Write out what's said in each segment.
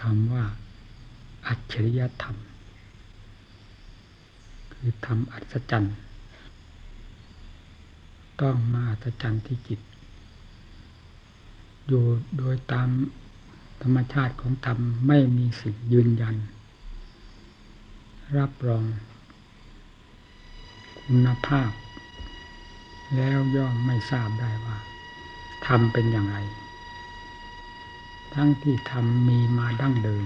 คำว่า อัจฉริยธรรม คือธรรมอัศจรรย์ ต้องมาอัศจรรย์ที่จิต อยู่โดยตามธรรมชาติของธรรมไม่มีสิ่งยืนยัน รับรอง คุณภาพ แล้วย่อมไม่ทราบได้ว่าธรรมเป็นอย่างไร ทั้งที่ธรรมมีมาดั้งเดิม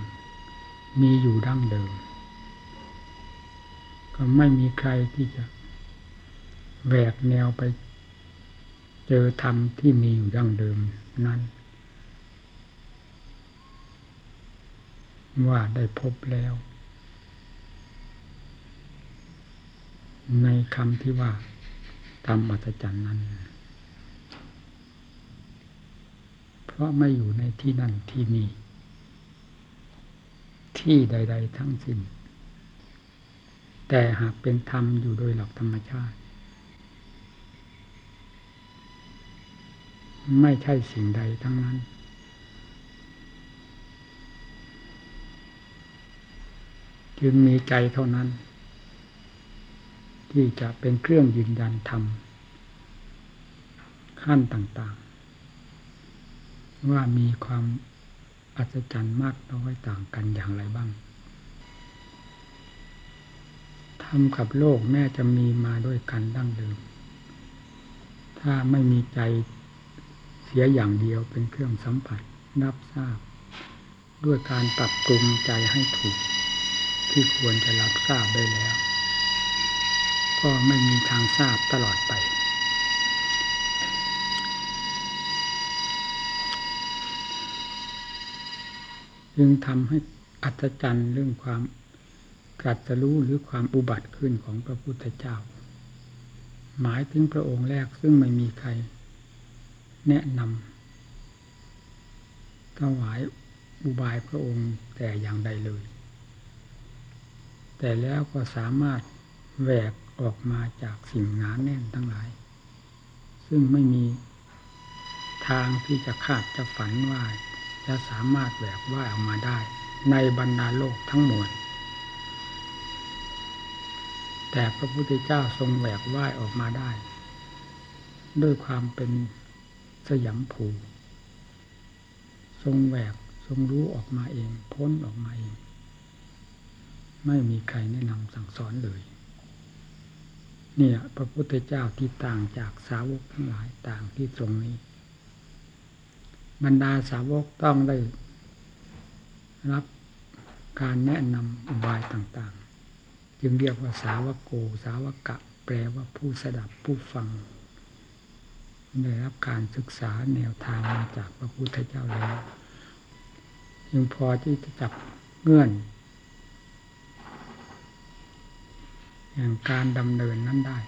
มีอยู่ดั้งเดิม ก็ไม่มีใครที่จะแหวกแนวไป เจอธรรมที่มีอยู่ดั้งเดิมนั้น ว่าได้พบแล้ว ในคำที่ว่าธรรมอัศจรรย์นั้น เพราะไม่อยู่ในที่นั่นที่นี่ ที่ใด ๆ ทั้งสิ้น แต่หากเป็นธรรมอยู่โดยหลักธรรมชาติ ไม่ใช่สิ่งใดทั้งนั้น จึงมีใจเท่านั้น ที่จะเป็นเครื่องยืนยันธรรมขั้นต่าง ว่ามีความอัศจรรย์มากน้อยต่างกันอย่างไรบ้างธรรมกับโลกแม้จะมีมาด้วยกันดั้งเดิม ถ้าไม่มีใจเสียอย่างเดียวเป็นเครื่องสัมผัสนับทราบ ด้วยการปรับปรุงใจให้ถูก ที่ควรจะรับทราบได้แล้ว ก็ไม่มีทางทราบตลอดไป จึงทำให้อัศจรรย์เรื่องความตรัสรู้หรือความอุบัติขึ้นของพระพุทธเจ้า หมายถึงพระองค์แรกซึ่งไม่มีใคร แนะนำถวายอุบายพระองค์แต่อย่างใดเลย แต่แล้วก็สามารถแหวกออกมาจากสิ่งหนาแน่นทั้งหลาย ซึ่งไม่มีทางที่จะคาดจะฝันว่า จะสามารถแหวกว่ายออกมาได้ ในบรรดาโลกทั้งมวลแต่พระพุทธเจ้าทรงแหวกว่ายออกมาได้ ด้วยความเป็นสยามภูทรงแหวกทรงรู้ออกมาเอง พ้นออกมาเอง ไม่มีใครแนะนำสั่งสอนเลยเนี่ยพระพุทธเจ้าที่ต่างจากสาวกทั้งหลายต่างที่ตรงนี้ บรรดาสาวกต้องได้รับการแนะนำอุบายต่างๆ จึงเรียกว่าสาวกโก สาวกะ แปลว่าผู้สดับผู้ฟัง ได้รับการศึกษาแนวทางมาจากพระพุทธเจ้าแล้วยังพอที่จะจับเงื่อน อย่างการดำเนินนั้นได้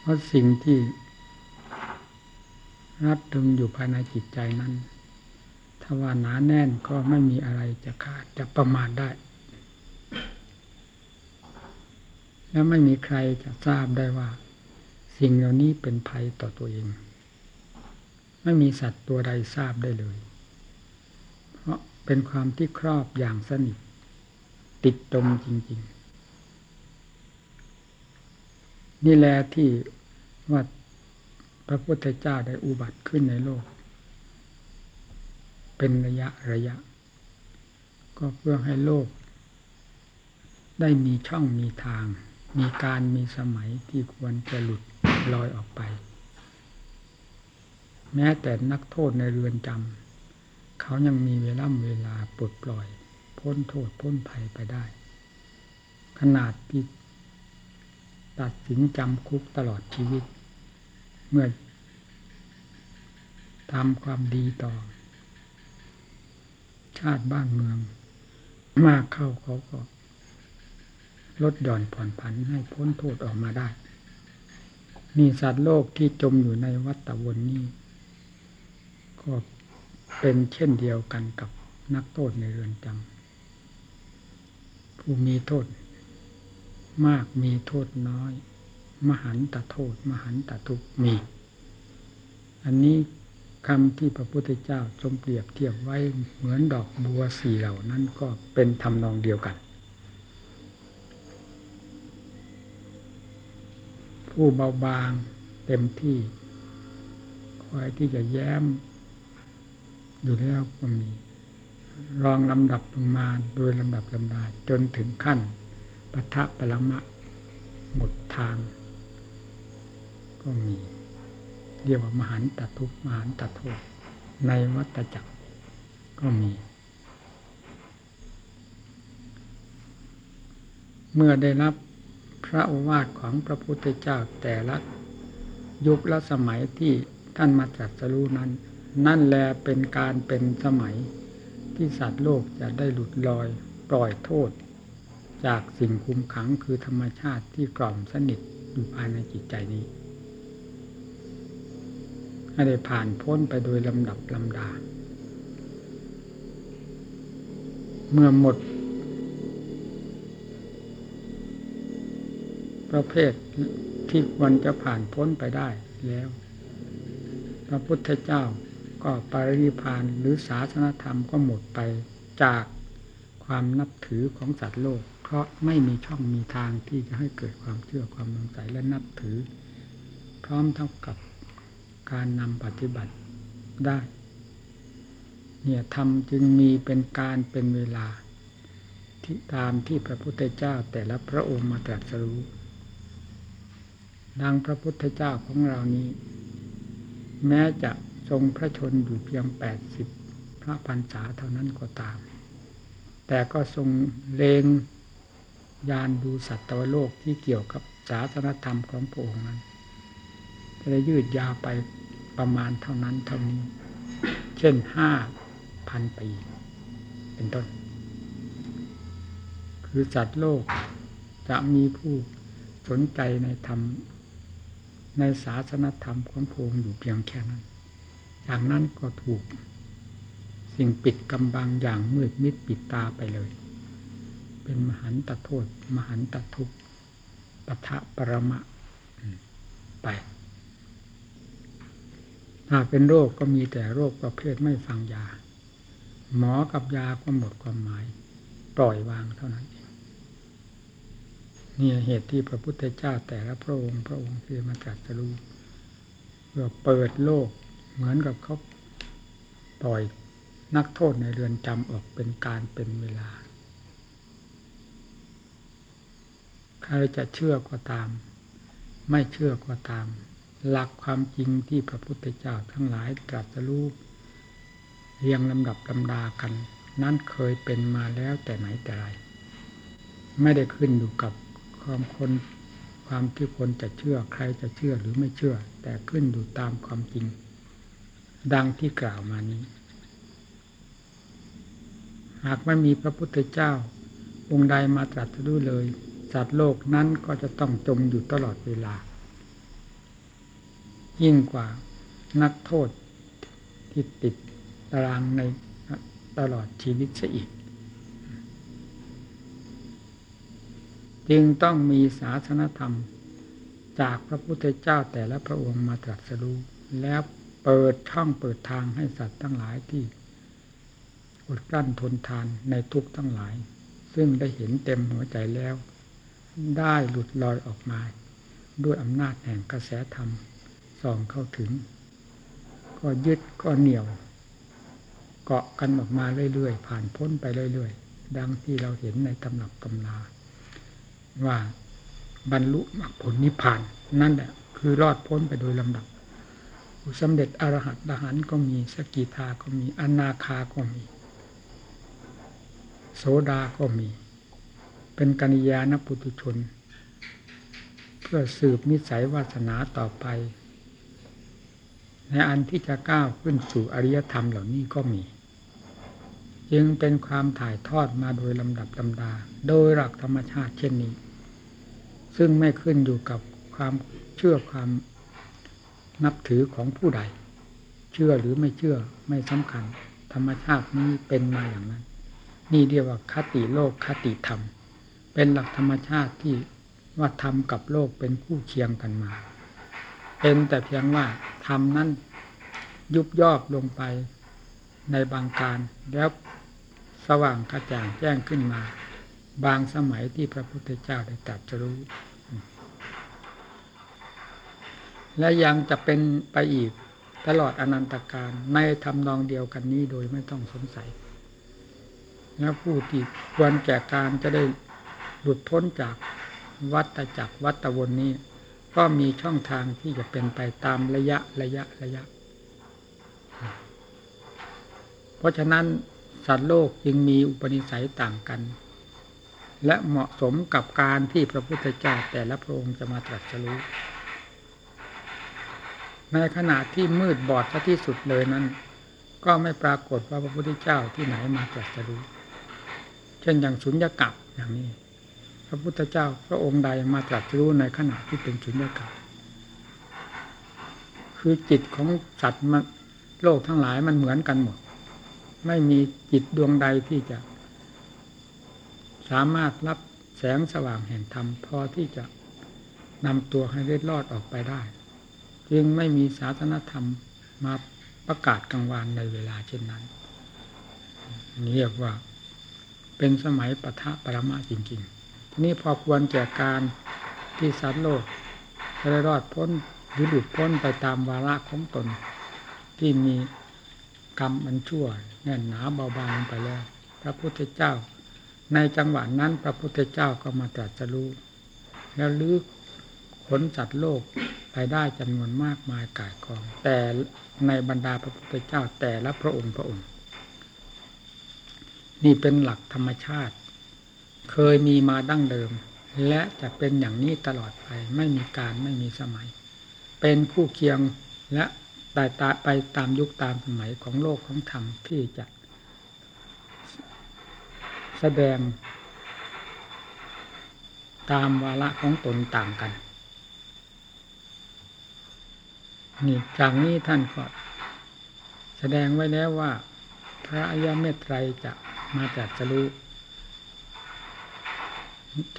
เพราะสิ่งที่ รัดตึงอยู่ภายในจิตใจนั้น ถ้าว่าหนาแน่นก็ไม่มีอะไรจะขาดจะประมาทได้ และไม่มีใครจะทราบได้ว่า สิ่งเหล่านี้เป็นภัยต่อตัวเอง ไม่มีสัตว์ตัวใดทราบได้เลย เพราะเป็นความที่ครอบอย่างสนิท ติดตมจริง ๆ นี่แหละที่ว่า ระพุทธเจ้าได้อุบัติขึ้นในโลก เป็นระยะระยะ ก็เพื่อให้โลก ได้มีช่องมีทาง มีการมีสมัยที่ควรจะหลุดลอยออกไป แม้แต่นักโทษในเรือนจำเขายังมีเวลาเวลาปลดปล่อย พ้นโทษพ้นภัยไปได้ ขนาดที่ตัดสินจำคุกตลอดชีวิต เมื่อทำความดีต่อ ชาติบ้านเมือง มากเข้าเขาก็ ลดหย่อนผ่อนผันให้พ้นโทษออกมาได้ มีสัตว์โลกที่จมอยู่ในวัฏวนนี้ก็เป็นเช่นเดียวกันกับนักโทษในเรือนจำผู้มีโทษ มากมีโทษน้อย มหันตโทษ มหันตทุกมี อันนี้คำที่พระพุทธเจ้าทรงเปรียบเทียบไว้เหมือนดอกบัวสีเหล่านั้นก็เป็นทำนองเดียวกัน ผู้เบาบางเต็มที่คอยที่จะแย้ม อยู่แล้วก็มี รองลำดับลงมาโดยลำดับลำดาจนถึงขั้นปะทะปรมะหมดทาง ก็มีเรียกว่ามหันตทุกมหันตโทษในวัตจักรก็มี เมื่อได้รับพระโอวาทของพระพุทธเจ้าแต่ละยุคและสมัยที่ท่านมาจัดสรู้นั้น นั่นแลเป็นการเป็นสมัยที่สัตว์โลกจะได้หลุดลอยปล่อยโทษ จากสิ่งคุมขังคือธรรมชาติที่กล่อมสนิทอยู่ภายในจิตใจนี้ ให้ได้ผ่านพ้นไปโดยลำดับลำดา เมื่อหมด ประเภทที่ควรจะผ่านพ้นไปได้แล้ว พระพุทธเจ้าก็ปรินิพานหรือศาสนธรรมก็หมดไปจากความนับถือของสัตว์โลก เพราะไม่มีช่องมีทางที่จะให้เกิดความเชื่อความสงสัยและนับถือ พร้อมเท่ากับ การนำปฏิบัติได้ เนี่ยธรรมจึงมีเป็นการเป็นเวลา ที่ตามที่พระพุทธเจ้าแต่ละพระองค์มาตรัสรู้ ดังพระพุทธเจ้าของเรานี้ แม้จะทรงพระชนอยู่เพียงแปดสิบพระพรรษาเท่านั้นก็ตาม แต่ก็ทรงเลงยานดูสัตวโลกที่เกี่ยวกับศาสนธรรมของพระองค์นั้นจะได้ยืดยาวไป ประมาณเท่านั้นเท่านี้ เช่นห้าพันปี เป็นต้น คือสัตว์โลกจะมีผู้สนใจในธรรม ในศาสนธรรมของพระองค์อยู่เพียงแค่นั้น อย่างนั้นก็ถูก สิ่งปิดกำบังอย่างมืดมิดปิดตาไปเลย เป็นมหันตโทษ มหันตทุกข์ปะทะปรมะไป ถ้าเป็นโรคก็มีแต่โรคประเภทไม่ฟังยา หมอกับยาก็หมดความหมาย ปล่อยวางเท่านั้นเองนี่เหตุที่พระพุทธเจ้าแต่ละพระองค์พระองค์ที่มาตรัสรู้เพื่อเปิดโลกเหมือนกับเขาปล่อยนักโทษในเรือนจำออกเป็นการเป็นเวลา ใครจะเชื่อก็ตาม ไม่เชื่อก็ตาม หลักความจริงที่พระพุทธเจ้าทั้งหลายตรัสรู้เรียงลำดับลำดากัน นั่นเคยเป็นมาแล้วแต่ไหนแต่ไรไม่ได้ขึ้นอยู่กับความคนความที่คนจะเชื่อใครจะเชื่อหรือไม่เชื่อ แต่ขึ้นอยู่ตามความจริง ดังที่กล่าวมานี้ หากไม่มีพระพุทธเจ้า องค์ใดมาตรัสรู้เลยสัตว์โลกนั้นก็จะต้องจมอยู่ตลอดเวลา ยิ่งกว่านักโทษที่ติดตารางในตลอดชีวิตซะอีก จึงต้องมีศาสนธรรม จากพระพุทธเจ้าแต่ละพระองค์มาตรัสรู้แล้วเปิดช่องเปิดทางให้สัตว์ทั้งหลายที่อดกลั้นทนทานในทุกทั้งหลาย ซึ่งได้เห็นเต็มหัวใจแล้ว ได้หลุดลอยออกมา ด้วยอำนาจแห่งกระแสธรรม ส่องเข้าถึง ก็ยึดก็เหนี่ยว เกาะกันออกมาเรื่อยๆ ผ่านพ้นไปเรื่อยๆ ดังที่เราเห็นในตำหนักตำราว่าบรรลุมรรคผลนิพพาน นั่นแหละคือรอดพ้นไปโดยลำดับสำเร็จอรหัตอรหันก็มีสกิทาก็มีอนาคาก็มี โสดาก็มี เป็นกัญญาณปุตุชน เพื่อสืบนิสัยวาสนาต่อไป ในอันที่จะก้าวขึ้นสู่อริยธรรมเหล่านี้ก็มี จึงเป็นความถ่ายทอดมาโดยลำดับลำดา โดยหลักธรรมชาติเช่นนี้ ซึ่งไม่ขึ้นอยู่กับความเชื่อความนับถือของผู้ใด เชื่อหรือไม่เชื่อไม่สำคัญ ธรรมชาตินี้เป็นมาอย่างนั้น นี่เรียกว่าคติโลกคติธรรม เป็นหลักธรรมชาติที่ว่าธรรมกับโลกเป็นคู่เคียงกันมา เป็นแต่เพียงว่าธรรมนั้นยุบยอบลงไปในบางการ แล้วสว่างกระจ่างแจ้งขึ้นมา บางสมัยที่พระพุทธเจ้าได้ตรัสรู้ และยังจะเป็นไปอีกตลอดอนันตการในทำนองเดียวกันนี้โดยไม่ต้องสงสัยและผู้ที่ควรแก่การจะได้หลุดพ้นจากวัฏจักรวัฏวนนี้ ก็มีช่องทางที่จะเป็นไปตามระยะระยะระยะ เพราะฉะนั้นสัตว์โลกจึงมีอุปนิสัยต่างกัน และเหมาะสมกับการที่พระพุทธเจ้าแต่ละพระองค์จะมาตรัสรู้ในขณะที่มืดบอดที่สุดเลยนั้น ก็ไม่ปรากฏว่าพระพุทธเจ้าที่ไหนมาตรัสรู้ เช่นอย่างสุญญากาศอย่างนี้ ระพุทธเจ้าพระองค์ใดมาตรัสรู้ในขณะที่เป็นสุญญากาศคือจิตของสัตว์มันโลกทั้งหลายมันเหมือนกันหมด ไม่มีจิตดวงใดที่จะ สามารถรับแสงสว่างแห่งธรรมพอที่จะนำตัวให้เล็ดลอดออกไปได้ จึงไม่มีศาสนธรรมมาประกาศกลางวานในเวลาเช่นนั้นนี่เรียกว่าเป็นสมัยปะทะปรมาจริง ๆ นี้พอควรแก่การที่สัตว์โลกจะได้รอดพ้นหรือหลุดพ้นไปตามวาระของตน ที่มีกรรมมันชั่วแน่นหนาเบาบางไปแล้ว พระพุทธเจ้า ในจังหวะนั้นพระพุทธเจ้าก็มาตรัสรู้แล้วลึกขนสัตว์โลกไปได้จำนวนมากมายกายกอง แต่ในบรรดาพระพุทธเจ้าแต่ละพระองค์พระองค์ นี่เป็นหลักธรรมชาติ เคยมีมาดั้งเดิม และจะเป็นอย่างนี้ตลอดไปไม่มีการไม่มีสมัย เป็นคู่เคียงและตายตาไปตามยุคตามสมัยของโลกของธรรมที่จะแสดง ตามวาระของตนต่างกันนี่จากนี้ท่านก็แสดงไว้แล้วว่า พระอริยเมตไตรจะมาจากสรู้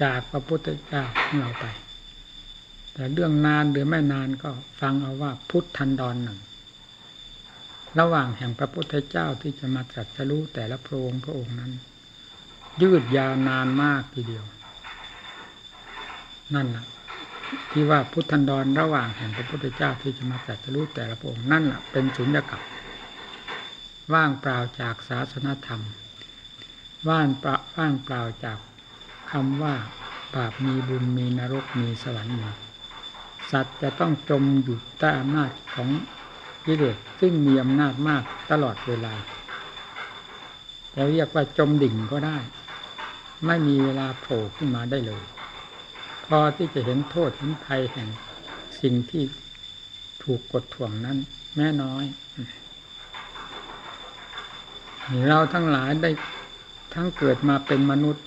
จากพระพุทธเจ้าของเราไป แต่เรื่องนานหรือไม่นานก็ฟังเอาว่าพุทธันดรหนึ่ง ระหว่างแห่งพระพุทธเจ้าที่จะมาตรัสรู้แต่ละพระองค์พระองค์นั้น ยืดยาวนานมากทีเดียว นั่นแหละที่ว่าพุทธันดรระหว่างแห่งพระพุทธเจ้าที่จะมาตรัสรู้แต่ละพระองค์นั่นแหละเป็นสุญญากาศว่างเปล่าจากศาสนธรรม ว่างเปล่าว่างเปล่าจาก คำว่าบาปมีบุญมีนรกมีสวรรค์มีสัตว์จะต้องจมอยู่ใต้อำนาจของกิเลสซึ่งมีอำนาจมากตลอดเวลาจะเรียกว่าจมดิ่งก็ได้ ไม่มีเวลาโผล่ขึ้นมาได้เลย พอที่จะเห็นโทษเห็นภัยแห่งสิ่งที่ถูกกดถ่วงนั้น แม่น้อย เราทั้งหลายได้ทั้งเกิดมาเป็นมนุษย์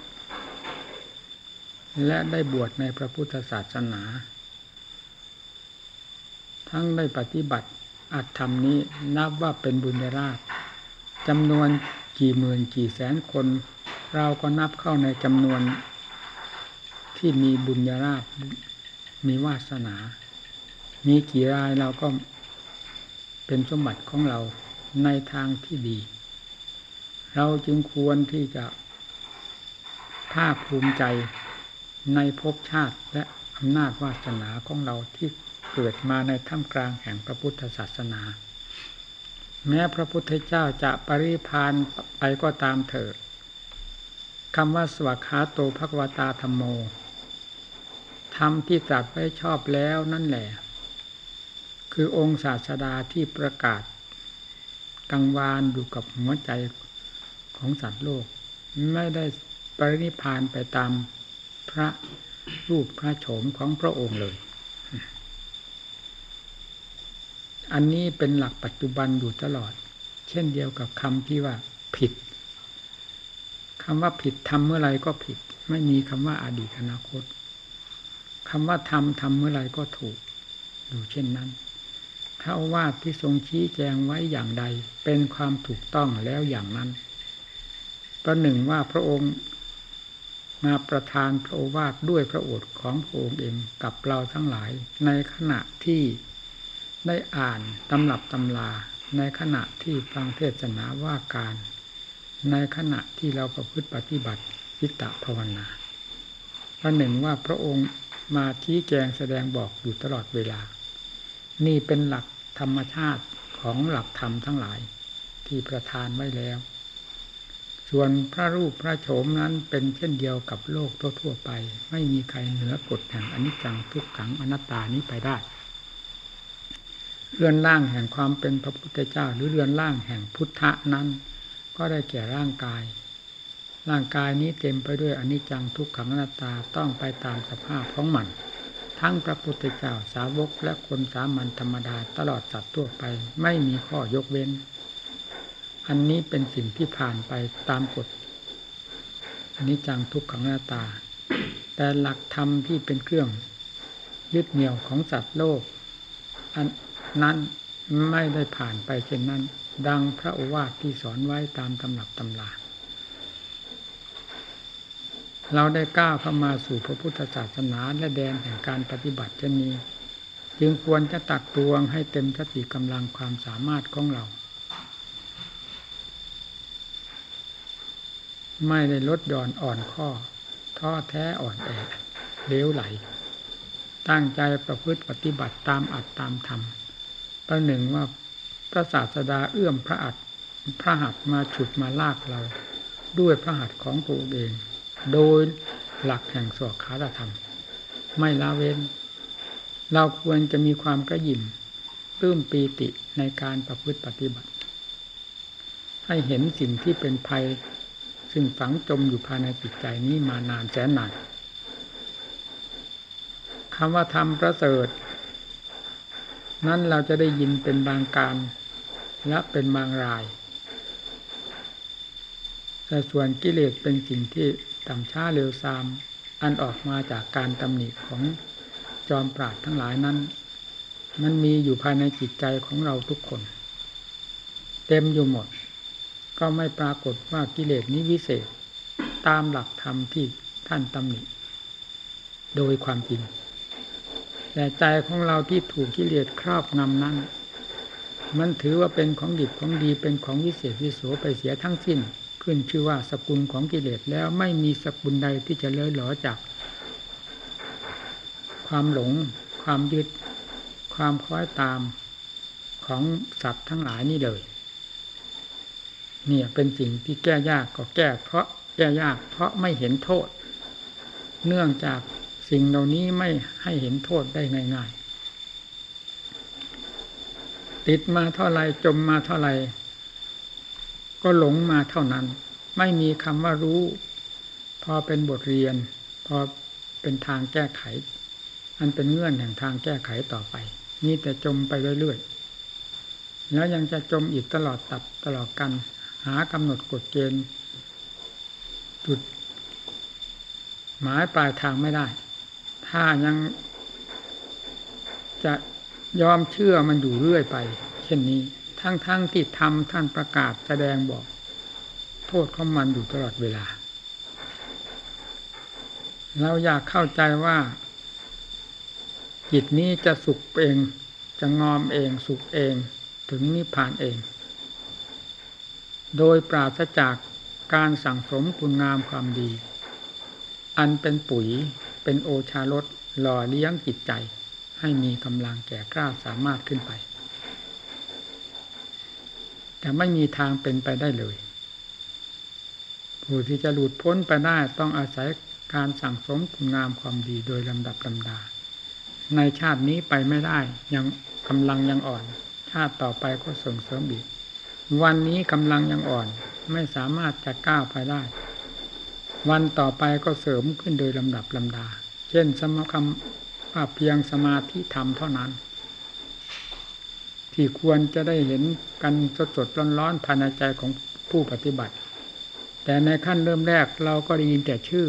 และได้บวชในพระพุทธศาสนา ทั้งได้ปฏิบัติอัตธรรมนี้นับว่าเป็นบุญราชจำนวนกี่หมื่นกี่แสนคน เราก็นับเข้าในจำนวนที่มีบุญญาราบมีวาสนา มีกี่รายเราก็เป็นสมบัติของเราในทางที่ดี เราจึงควรที่จะภาคภูมิใจ ในภพชาติและอำนาจวาสนาของเราที่เกิดมาในท่ามกลางแห่งพระพุทธศาสนา แม้พระพุทธเจ้าจะปริพานไปก็ตามเถิดคำว่าสวัขาโตภควตาธรรมโมธรรมที่ตรัสไว้ชอบแล้วนั่นแหละ คือองค์ศาสดาที่ประกาศ กังวานอยู่กับหัวใจของสัตว์โลก ไม่ได้ปรินิพานไปตาม พระรูปพระโฉมของพระองค์เลย อันนี้เป็นหลักปัจจุบันอยู่ตลอด เช่นเดียวกับคำที่ว่าผิดคำว่าผิดทำเมื่อไรก็ผิด ไม่มีคำว่าอาดีตอนาคตคำว่าทำทำเมื่อไรก็ถูก อยู่เช่นนั้นพระวาทที่ทรงชี้แจงไว้อย่างใด เป็นความถูกต้องแล้วอย่างนั้นประหนึ่งว่าพระองค์ มาประทานพระโอวาทด้วยพระโอษฐ์ของพระองค์เองกับเราทั้งหลาย ในขณะที่ได้อ่านตำรับตำลา ในขณะที่ฟังเทศนาว่าการ ในขณะที่เราประพฤติปฏิบัติวิตะภาวนาประหนึ่งว่าพระองค์มาชี้แจงแสดงบอกอยู่ตลอดเวลา นี่เป็นหลักธรรมชาติของหลักธรรมทั้งหลาย ที่ประทานไว้แล้ว ส่วนพระรูปพระโฉมนั้นเป็นเช่นเดียวกับโลกทั่วๆไป ไม่มีใครเหนือกฎแห่งอนิจจังทุกขังอนัตตานี้ไปได้ เรือนร่างแห่งความเป็นพระพุทธเจ้า หรือเรือนร่างแห่งพุทธะนั้น ก็ได้แก่ร่างกาย ร่างกายนี้เต็มไปด้วยอนิจจังทุกขังอนัตตาต้องไปตามสภาพของมัน ทั้งพระพุทธเจ้าสาวกและคนสามัญธรรมดาตลอดสัตว์ทั่วไปไม่มีข้อยกเว้น อันนี้เป็นสิ่งที่ผ่านไปตามกฎอันนี้จังทุกขังหน้าตา แต่หลักธรรมที่เป็นเครื่องยึดเหนี่ยวของสัตว์โลก อันนั้นไม่ได้ผ่านไปเช่นนั้น ดังพระโอวาทที่สอนไว้ตามตำหนักตำลาเราได้ก้าวเข้ามาสู่พระพุทธศาสนาและแดนแห่งการปฏิบัติเช่นนี้ จึงควรจะตักตวงให้เต็มสติกำลังความสามารถของเรา ไม่ได้ลดหย่อนอ่อนข้อท้อแท้อ่อนแอเลี้ยวไหล ตั้งใจประพฤติปฏิบัติตามอัดตามธรรมประหนึ่งว่าพระศาสดาเอื้อมพระอัดพระหัตมาฉุดมาลากเรา ด้วยพระหัตของตัวเอง โดยหลักแห่งสวขาธรรม ไม่ละเว้น เราควรจะมีความกระยิมปลื้มปีติในการประพฤติปฏิบัติ ให้เห็นสิ่งที่เป็นภัย ซึ่งฝังจมอยู่ภายในจิตใจนี้มานานแสนนานคำว่าธรรมประเสริฐ นั้นเราจะได้ยินเป็นบางการและเป็นบางราย แต่ส่วนกิเลสเป็นสิ่งที่ต่ำช้าเร็วซามอันออกมาจากการตำหนิของจอมปราดทั้งหลายนั้น มันมีอยู่ภายในจิตใจของเราทุกคน เต็มอยู่หมด ก็ไม่ปรากฏว่ากิเลสนี้วิเศษ ตามหลักธรรมที่ท่านตำหนิ โดยความจริง แต่ใจของเราที่ถูกกิเลสครอบงำนั้น มันถือว่าเป็นของดิบของดีเป็นของวิเศษวิโสไปเสียทั้งสิ้น ขึ้นชื่อว่าสกุลของกิเลสแล้วไม่มีสกุลใดที่จะเลื่อหลอจาก ความหลง ความยึด ความคล้อยตามของสัตว์ทั้งหลายนี่เลย เนี่ยเป็นสิ่งที่แก้ยากก็แก้ เพราะแก้ยาก เพราะไม่เห็นโทษ เนื่องจากสิ่งเหล่านี้ไม่ให้เห็นโทษได้ง่ายๆติดมาเท่าไรจมมาเท่าไรก็หลงมาเท่านั้น ไม่มีคำว่ารู้ พอเป็นบทเรียน พอเป็นทางแก้ไข อันเป็นเงื่อนแห่งทางแก้ไขต่อไป นี่แต่จมไปเรื่อยๆแล้วยังจะจมอีกตลอดตัดตลอดกันากำหนดกฎเกณฑ์จุดหมายปลายทางไม่ได้ ถ้ายังจะยอมเชื่อมันอยู่เรื่อยไป เช่นนี้ ทั้งๆทที่ทำท่านประกาศแสดงบอก โทษของมันอยู่ตลอดเวลา เราอยากเข้าใจว่าจิตนี้จะสุขเอง จะงอมเอง สุขเอง ถึงนิพพานเอง โดยปราศจากการสั่งสมคุณงามความดี อันเป็นปุ๋ยเป็นโอชารสหล่อเลี้ยงจิตใจ ให้มีกำลังแก่กล้าสามารถขึ้นไป แต่ไม่มีทางเป็นไปได้เลย ผู้ที่จะหลุดพ้นไปได้ต้องอาศัยการสั่งสมคุณงามความดีโดยลำดับลำดา ในชาตินี้ไปไม่ได้ยังกำลังยังอ่อน ชาติต่อไปก็ส่งเสริมอีก วันนี้กำลังยังอ่อน ไม่สามารถจะก้าวไปได้ วันต่อไปก็เสริมขึ้นโดยลำดับลำดา เช่นสมคำว่าเพียงสมาธิธรรมเท่านั้น ที่ควรจะได้เห็นกันสดสดร้อนๆภายในใจของผู้ปฏิบัติ แต่ในขั้นเริ่มแรกเราก็ได้ยินแต่ชื่อ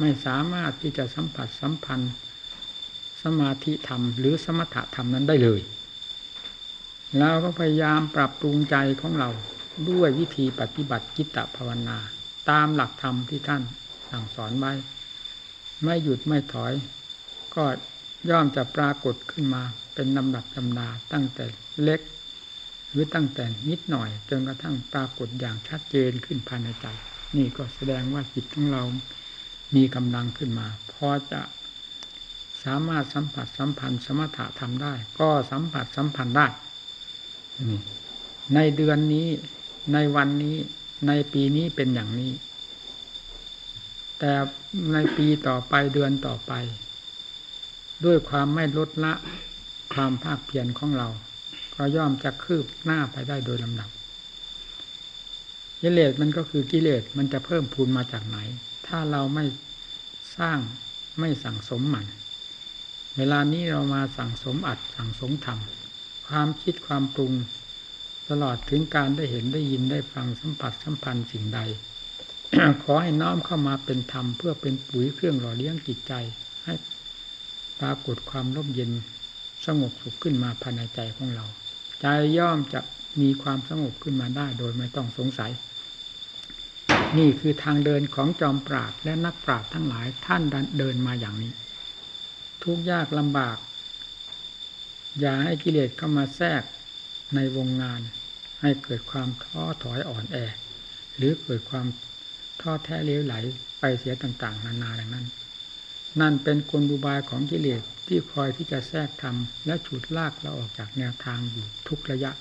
ไม่สามารถที่จะสัมผัสสัมพันธ์ สมาธิธรรม หรือสมถะธรรมนั้นได้เลย เราก็พยายามปรับปรุงใจของเราด้วยวิธีปฏิบัติกิตตภาวนา ตามหลักธรรมที่ท่านสั่งสอนไว้ ไม่หยุดไม่ถอย ก็ย่อมจะปรากฏขึ้นมาเป็นลำดับลำดาตั้งแต่เล็ก หรือตั้งแต่นิดหน่อย จนกระทั่งปรากฏอย่างชัดเจนขึ้นภายในใจ นี่ก็แสดงว่าจิตของเรามีกำลังขึ้นมาพอจะสามารถสัมผัสสัมพันธ์สมถะทำได้ ก็สัมผัสสัมพันธ์ได้ ในเดือนนี้ ในวันนี้ ในปีนี้เป็นอย่างนี้ แต่ในปีต่อไปเดือนต่อไป ด้วยความไม่ลดละความภาคเพียรของเรา ก็ย่อมจะคืบหน้าไปได้โดยลำดับกิเลสมันก็คือกิเลสมันจะเพิ่มพูนมาจากไหน ถ้าเราไม่สร้างไม่สั่งสมมัน เวลานี้เรามาสั่งสมอัดสั่งสมทำ ความคิดความปรุง ตลอดถึงการได้เห็นได้ยินได้ฟังสัมผัสสัมพันธ์สิ่งใด ขอให้น้อมเข้ามาเป็นธรรมเพื่อเป็นปุ๋ยเครื่องหล่อเลี้ยงจิตใจ ให้ปรากฏความร่มเย็นสงบสุขขึ้นมาภายในใจของเรา ใจย่อมจะมีความสงบขึ้นมาได้โดยไม่ต้องสงสัย นี่คือทางเดินของจอมปราดและนักปราดทั้งหลายท่านเดินมาอย่างนี้ ทุกยากลำบาก อย่าให้กิเลสเข้ามาแทรกในวงงาน ให้เกิดความท้อถอยอ่อนแอ หรือเกิดความท้อแท้เลี้ยวไหลไปเสียต่างๆ นานาอย่างนั้น นั่นเป็นกลบุบายของกิเลสที่คอยที่จะแทรกทำและฉุดลากเราออกจากแนวทางอยู่ทุกระยะ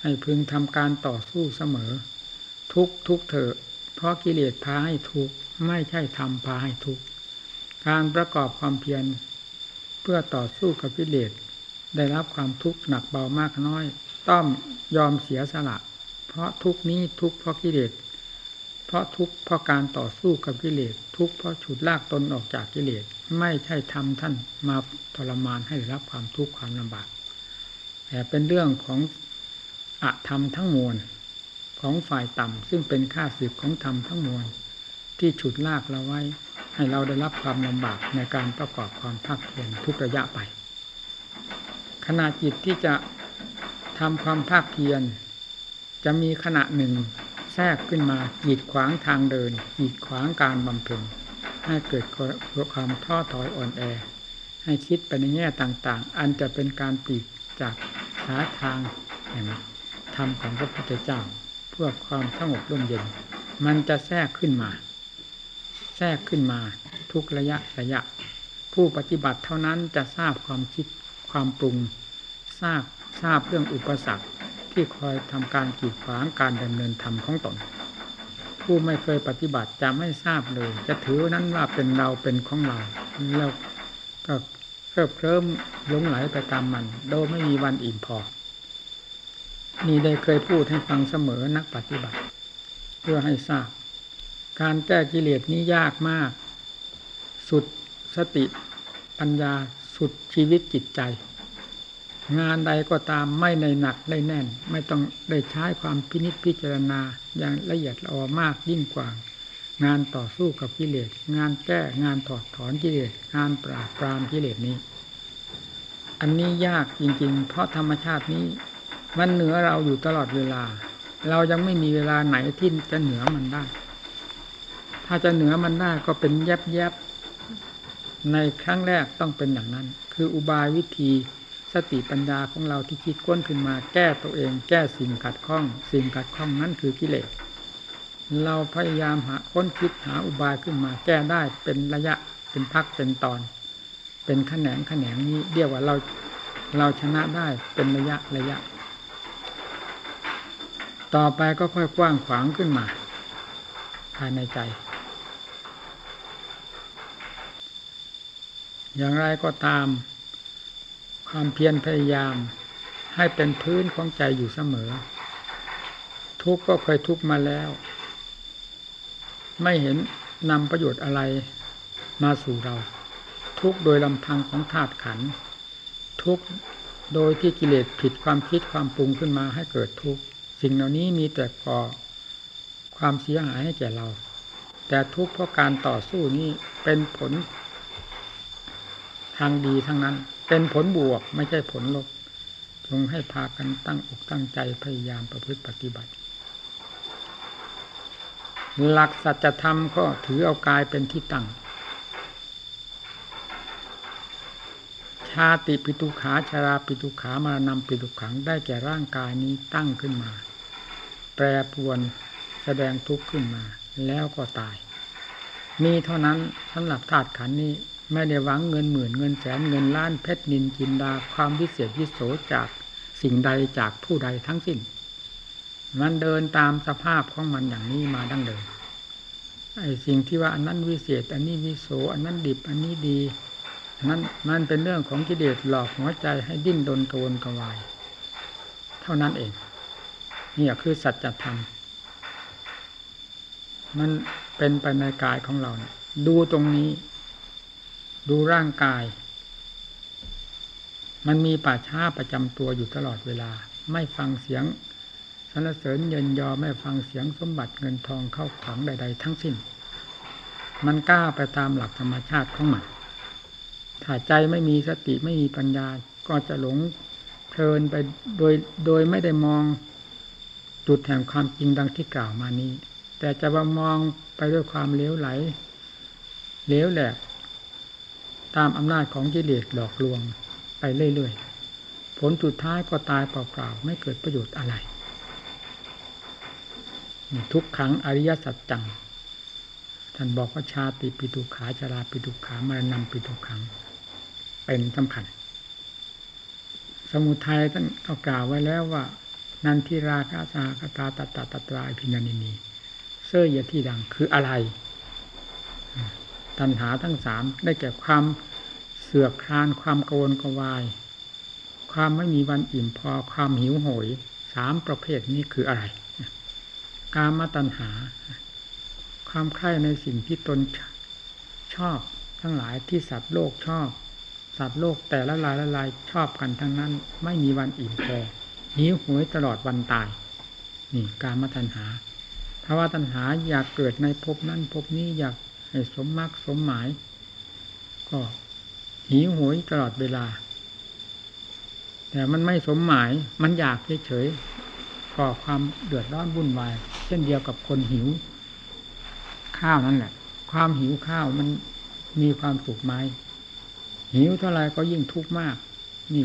ให้พึงทำการต่อสู้เสมอ ทุกทุกเถอะเพราะกิเลสพาให้ทุกไม่ใช่ทำพาให้ทุกการประกอบความเพียรเพื่อต่อสู้กับกิเลส ได้รับความทุกข์หนักเบามากน้อย ต้องยอมเสียสละ เพราะทุกนี้ทุกเพราะกิเลสเพราะทุกเพราะการต่อสู้กับกิเลสทุกเพราะฉุดลากตนออกจากกิเลสไม่ใช่ทำท่านมาทรมานให้รับความทุกข์ความลำบากแต่เป็นเรื่องของอะธรรมทั้งมวลของฝ่ายต่ำซึ่งเป็นค่าศึกของธรรมทั้งมวลที่ฉุดลากเราไว้ ให้เราได้รับความลำบากในการประกอบความภาคเพียรทุกระยะไป ขณะจิตที่จะทำความภาคเพียร จะมีขณะหนึ่งแทรกขึ้นมากีดขวางทางเดินกีดขวางการบำเพ็ญให้เกิดความท้อถอยอ่อนแอ ให้คิดไปในแง่ต่างๆ อันจะเป็นการปีกจากหาทางแห่งธรรมของพระพุทธเจ้าเพื่อความสงบร่มเย็น มันจะแทรกขึ้นมา แทรกขึ้นมาทุกระยะระยะ ผู้ปฏิบัติเท่านั้นจะทราบความคิด ความปรุงทราบทราบเรื่องอุปสรรคที่คอยทำการกีดขวางการดำเนินธรรมของตน ผู้ไม่เคยปฏิบัติจะไม่ทราบเลย จะถือนั้นว่าเป็นเราเป็นของเราแล้วก็เคลิบเคลิ้มหลงไหลไปตามมัน โดยไม่มีวันอิ่มพอ นี่ได้เคยพูดให้ฟังเสมอนักปฏิบัติ เพื่อให้ทราบ การแก้กิเลสนี้ยากมาก สุดสติปัญญา สุดชีวิตจิตใจ งานใดก็ตามไม่ในหนักได้แน่น ไม่ต้องได้ใช้ความพินิจพิจารณาอย่างละเอียดละออมากยิ่งกว่า งานต่อสู้กับกิเลส งานแก้งานถอดถอนกิเลส งานปราบปรามกิเลสนี้ อันนี้ยากจริง ๆ เพราะธรรมชาตินี้ มันเหนือเราอยู่ตลอดเวลา เรายังไม่มีเวลาไหนที่จะเหนือมันได้ ถ้าจะเหนือมันได้ก็เป็นแยบแยบ ในครั้งแรกต้องเป็นอย่างนั้น คืออุบายวิธีสติปัญญาของเราที่คิดค้นขึ้นมาแก้ตัวเอง แก้สิ่งขัดข้อง สิ่งขัดข้องนั้นคือกิเลสเราพยายามหาค้นคิดหาอุบายขึ้นมาแก้ได้เป็นระยะเป็นพักเป็นตอน เป็นแขนงแขนงนี้เรียกว่าเราเราชนะได้เป็นระยะระยะ ต่อไปก็ค่อยกว้างขวางขึ้นมาภายในใจ อย่างไรก็ตาม ความเพียรพยายาม ให้เป็นพื้นของใจอยู่เสมอ ทุกก็เคยทุกมาแล้ว ไม่เห็นนำประโยชน์อะไรมาสู่เรา ทุกโดยลำพังของธาตุขัน ทุกโดยที่กิเลสผิดความคิดความปรุงขึ้นมาให้เกิดทุกสิ่งเหล่านี้มีแต่ก่อความเสียหายให้แก่เรา แต่ทุกเพราะการต่อสู้นี้เป็นผล ทางดีทั้งนั้น เป็นผลบวกไม่ใช่ผลลบจงให้พากันตั้งอกตั้งใจพยายามประพฤติปฏิบัติ หลักสัจธรรมก็ถือเอากายเป็นที่ตั้ง ชาติปิตุขาชาราปิตุขามารณำปิตุขังได้แก่ร่างกายนี้ตั้งขึ้นมา แปรปรวนแสดงทุกข์ขึ้นมา แล้วก็ตาย มีเท่านั้นสำหรับธาตุขันนี้ ไม่ได้หวังเงินหมื่นเงินแสนเงินล้านเพชรนินจินดาความวิเศษวิโสจากสิ่งใดจากผู้ใดทั้งสิ้น มันเดินตามสภาพของมันอย่างนี้มาดั้งเดิมไอ้สิ่งที่ว่าอันนั้นวิเศษ อันนี้วิโสอันนั้นดิบอันนี้ดีนั้นมันเป็นเรื่องของกิเลสหลอกหัวใจให้ดิ้นดนโทนกวาย เท่านั้นเองนี่คือสัจธรรมมันเป็นไปในกายของเรา ดูตรงนี้ ดูร่างกาย มันมีป่าช้าประจำตัวอยู่ตลอดเวลา ไม่ฟังเสียงสรรเสริญเยินยอไม่ฟังเสียงสมบัติเงินทองเข้าขังใด ๆ ทั้งสิ้น มันกล้าไปตามหลักธรรมชาติของมันถ้าใจไม่มีสติไม่มีปัญญาก็จะหลงเพลินไปโดยโดยไม่ได้มองจุดแห่งความจริงดังที่กล่าวมานี้ แต่จะมามองไปด้วยความเลี้ยวไหลเลี้ยวแหลก ตามอำนาจของกิเลสหลอกลวงไปเรื่อยๆ ผลสุดท้ายก็ตายเปล่าๆ ไม่เกิดประโยชน์อะไร ทุกครั้งอริยสัจจัง ท่านบอกว่าชาติปิตุขาชาราปิตุขามารนำปิตุขัง เป็นสำคัญ สมุทัยท่านก็กล่าวไว้แล้วว่า นันทิราคาสาคตาตตาตตายพินานินีเสื้อยที่ดังคืออะไร ตัณหาทั้งสามได้แก่ความเสือกคลานความกวนกวาย ความไม่มีวันอิ่มพอความหิวโหยสามประเภทนี้คืออะไร กามตัณหา ความใคร่ในสิ่งที่ตนชอบทั้งหลายที่สัตว์โลกชอบ สัตว์โลกแต่ละลายละลายชอบกันทั้งนั้น ไม่มีวันอิ่มพอหิวโหยตลอดวันตาย นี่ การมาตัญหาภาวะตัญหาอยากเกิดในภพนั้นภพนี้อยาก ให้สมมากสมหมาย ก็หิวโหยตลอดเวลา แต่มันไม่สมหมายมันอยากเฉยๆก่อความเดือดร้อนวุ่นวาย เช่นเดียวกับคนหิว ข้าวนั่นแหละ ความหิวข้าวมันมีความสุขไหมหิวเท่าไรก็ยิ่งทุกข์มาก นี่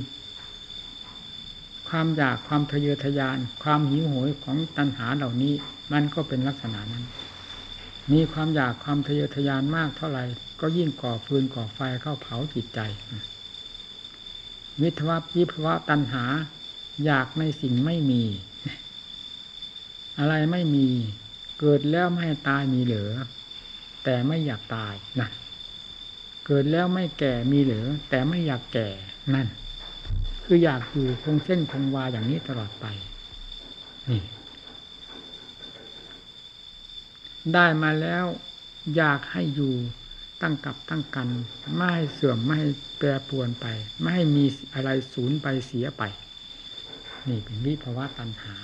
ความอยากความทะเยอทะยาน ความหิวโหยของตัณหาเหล่านี้ มันก็เป็นลักษณะนั้น มีความอยากความทะเยอทะยานมากเท่าไหร่ ก็ยิ่งก่อฟืนก่อไฟเข้าเผาจิตใจ วิทวะวิภวะตัณหา อยากในสิ่งไม่มี อะไรไม่มี เกิดแล้วไม่ตายมีเหลือ แต่ไม่อยากตายนะเกิดแล้วไม่แก่มีเหลือ แต่ไม่อยากแก่นั่น คืออยากอยู่คงเส้นคงวาอย่างนี้ตลอดไปนี่ ได้มาแล้วอยากให้อยู่ตั้งกับตั้งกัน ไม่ให้เสื่อมไม่ให้แปรปวนไป ไม่ให้มีอะไรสูญไปเสียไป นี่เป็นวิภาวะตัณหา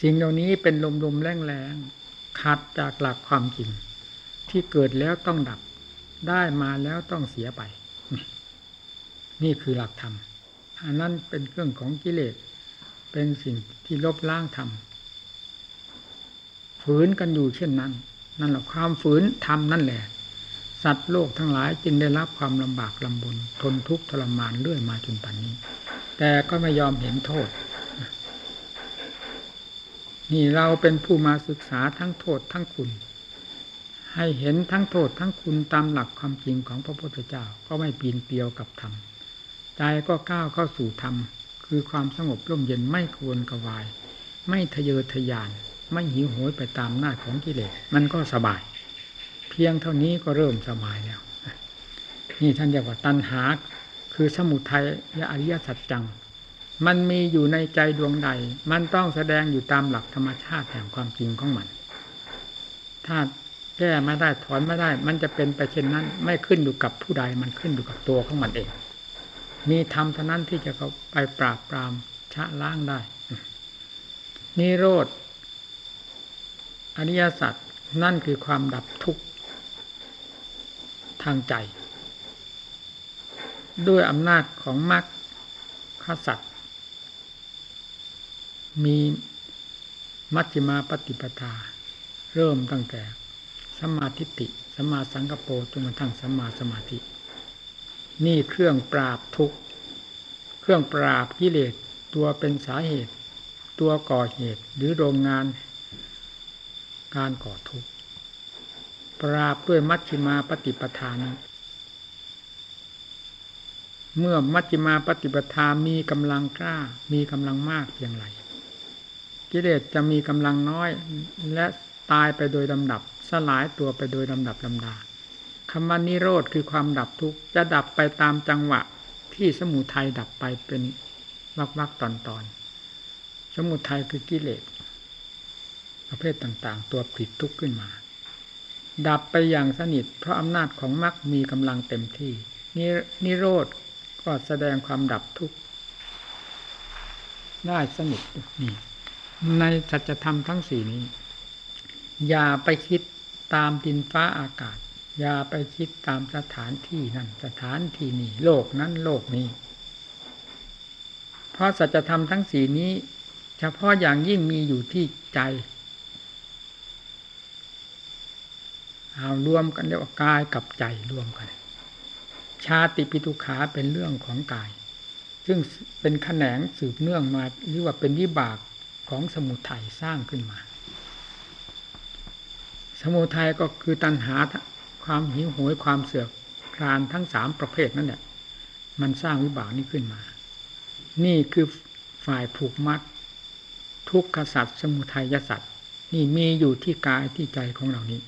สิ่งเหล่านี้เป็นลมๆแรงๆขัดจากหลักความจริง ที่เกิดแล้วต้องดับ ได้มาแล้วต้องเสียไป นี่คือหลักธรรมอันนั้นเป็นเครื่องของกิเลสเป็นสิ่งที่ลบล้างธรรม ฝืนกันอยู่เช่นนั้น นั่นแหละความฝืนธรรมนั่นแหละ สัตว์โลกทั้งหลายจึงได้รับความลำบากลำบนทนทุกข์ทรมานเรื่อยมาจนปัจนนี้ แต่ก็ไม่ยอมเห็นโทษ นี่เราเป็นผู้มาศึกษาทั้งโทษทั้งคุณ ให้เห็นทั้งโทษทั้งคุณตามหลักความจริงของพระพุทธเจ้าก็ไม่ปีนเปียวกับธรรมใจก็ก้าวเข้าสู่ธรรมคือความสงบร่มเย็นไม่ควรกวาย ไม่ทะเยอทะยาน ไม่หิวโหยไปตามหน้าของกิเลสมันก็สบาย เพียงเท่านี้ก็เริ่มสบายแล้วนี่ท่านเรียกว่าตัณหา คือสมุทัยและอริยสัจจัง มันมีอยู่ในใจดวงใด มันต้องแสดงอยู่ตามหลักธรรมชาติแห่งความจริงของมัน ถ้าแก้ไม่ได้ถอนไม่ได้ มันจะเป็นไปเช่นนั้น ไม่ขึ้นอยู่กับผู้ใด มันขึ้นอยู่กับตัวของมันเอง มีธรรมเท่านั้นที่จะเขาไปปราบปรามชะล้างได้นิโรธ อริยสัจนั่นคือความดับทุกข์ทางใจ ด้วยอำนาจของมรรคขสัตมีมัชฌิมาปฏิปทา เริ่มตั้งแต่สมาธิติสมาสังกปรจนกระทั่งสมาสมาธิ นี่เครื่องปราบทุกข์ เครื่องปราบกิเลสตัวเป็นสาเหตุ ตัวก่อเหตุหรือโรงงาน การก่อทุกข์ปราบด้วยมัชฌิมาปฏิปทานี้เมื่อมัชฌิมาปฏิปทามีกำลังกล้า มีกำลังมากเพียงไรกิเลสจะมีกำลังน้อย และตายไปโดยลำดับ สลายตัวไปโดยลำดับลำดาคำว่านิโรธคือความดับทุกข์จะดับไปตามจังหวะ ที่สมุทัยดับไปเป็นวักวักตอนตอน สมุทัยคือกิเลส ประเภทต่างๆ ตัวผิดทุกข์ขึ้นมา ดับไปอย่างสนิท เพราะอำนาจของมรรคมีกำลังเต็มที่นิโรธก็แสดงความดับทุกข์ได้สนิทนี่ในสัจธรรมทั้งสี่นี้ อย่าไปคิดตามดินฟ้าอากาศ อย่าไปคิดตามสถานที่นั่นสถานที่นี้โลกนั้นโลกนี้ เพราะสัจธรรมทั้งสี่นี้ เฉพาะอย่างยิ่งมีอยู่ที่ใจ เอารวมกันเรียกว่ากายกับใจรวมกัน ชาติปิตุขาเป็นเรื่องของกาย ซึ่งเป็นแขนงสืบเนื่องมาหรือว่าเป็นวิบากของสมุทัยสร้างขึ้นมา สมุทัยก็คือตัณหาความหิวโหยความเสือกคลานทั้งสามประเภทนั่นแหละมันสร้างวิบากนี้ขึ้นมา นี่คือฝ่ายผูกมัด ทุกขสัตว์สมุทัยสัตว์นี่มีอยู่ที่กายที่ใจของเรานี้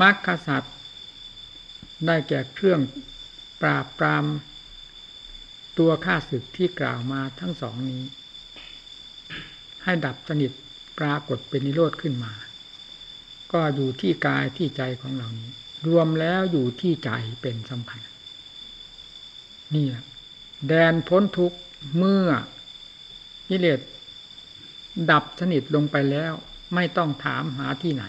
มรรคสัตว์ได้แก่เครื่องปราบปรามตัวข้าศึกที่กล่าวมาทั้งสองนี้ ให้ดับสนิทปรากฏเป็นนิโรธขึ้นมา ก็อยู่ที่กายที่ใจของเรานี้ รวมแล้วอยู่ที่ใจเป็นสำคัญนี่แดนพ้นทุกเมื่อกิเลสดับสนิทลงไปแล้ว ไม่ต้องถามหาที่ไหน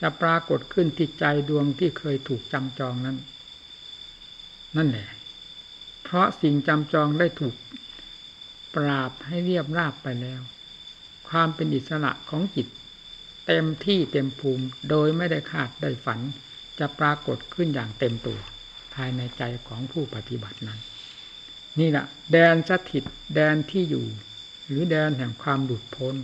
จะปรากฏขึ้นที่ใจดวงที่เคยถูกจำจองนั้น นั่นแหละ เพราะสิ่งจำจองได้ถูกปราบให้เรียบราบไปแล้ว ความเป็นอิสระของจิต เต็มที่เต็มภูมิโดยไม่ได้คาดได้ฝัน จะปรากฏขึ้นอย่างเต็มตัว ภายในใจของผู้ปฏิบัตินั้น นี่แหละแดนสถิตแดนที่อยู่ หรือแดนแห่งความหลุดพ้น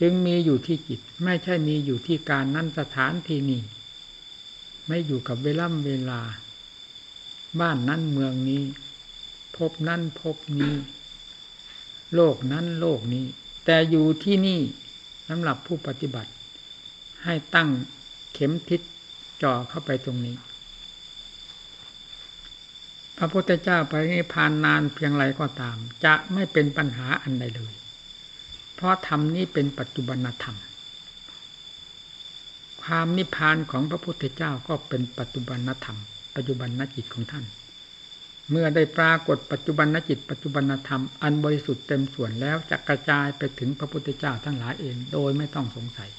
จึงมีอยู่ที่จิต ไม่ใช่มีอยู่ที่การนั้นสถานที่นี้ไม่อยู่กับเวล่ำเวลา บ้านนั้นเมืองนี้ พบนั้นพบนี้ โลกนั้นโลกนี้ แต่อยู่ที่นี่สำหรับผู้ปฏิบัติ ให้ตั้งเข็มทิศจ่อเข้าไปตรงนี้ พระพุทธเจ้าไปรินิพานนานเพียงไรก็ตาม จะไม่เป็นปัญหาอันใดเลย เพราะธรรมนี้เป็นปัจจุบันธรรม ความนิพพานของพระพุทธเจ้าก็เป็นปัจจุบันธรรม ปัจจุบันนจิตของท่าน เมื่อได้ปรากฏปัจจุบันนจิต ปัจจุบันธรรม อันบริสุทธิ์เต็มส่วนแล้วจะกระจายไปถึงพระพุทธเจ้าทั้งหลายเอง โดยไม่ต้องสงสัย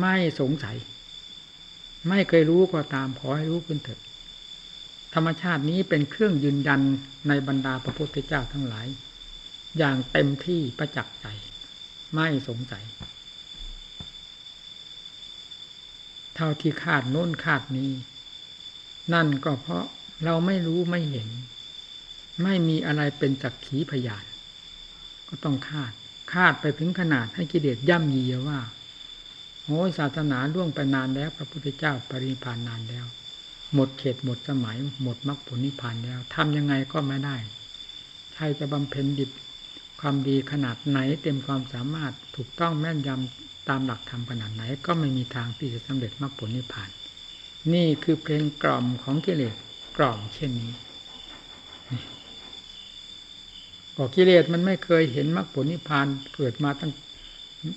ไม่สงสัย ไม่เคยรู้ก็ตามขอให้รู้ขึ้นเถิดธรรมชาตินี้เป็นเครื่องยืนยันในบรรดาพระพุทธเจ้าทั้งหลาย อย่างเต็มที่ประจักษ์ใจ ไม่สงสัย เท่าที่คาดโน้นคาดนี้ นั่นก็เพราะเราไม่รู้ไม่เห็น ไม่มีอะไรเป็นจักขีพยาน ก็ต้องคาด คาดไปถึงขนาดให้กิเลสย่ำยีว่าโอ้ศาสนาล่วงไปนานแล้ว พระพุทธเจ้าปรินิพานนานแล้ว หมดเขตหมดสมัย หมดมรรคผลนิพพานแล้วทำยังไงก็ไม่ได้ ใครจะบำเพ็ญดิบ ความดีขนาดไหนเต็มความสามารถถูกต้องแม่นยำตามหลักธรรมขนาดไหน ก็ไม่มีทางที่จะสำเร็จมรรคผลนิพพาน นี่คือเพลงกล่อมของกิเลสกล่อมเช่นนี้ก็กิเลสมันไม่เคยเห็นมรรคผลนิพพานเกิดมาตั้ง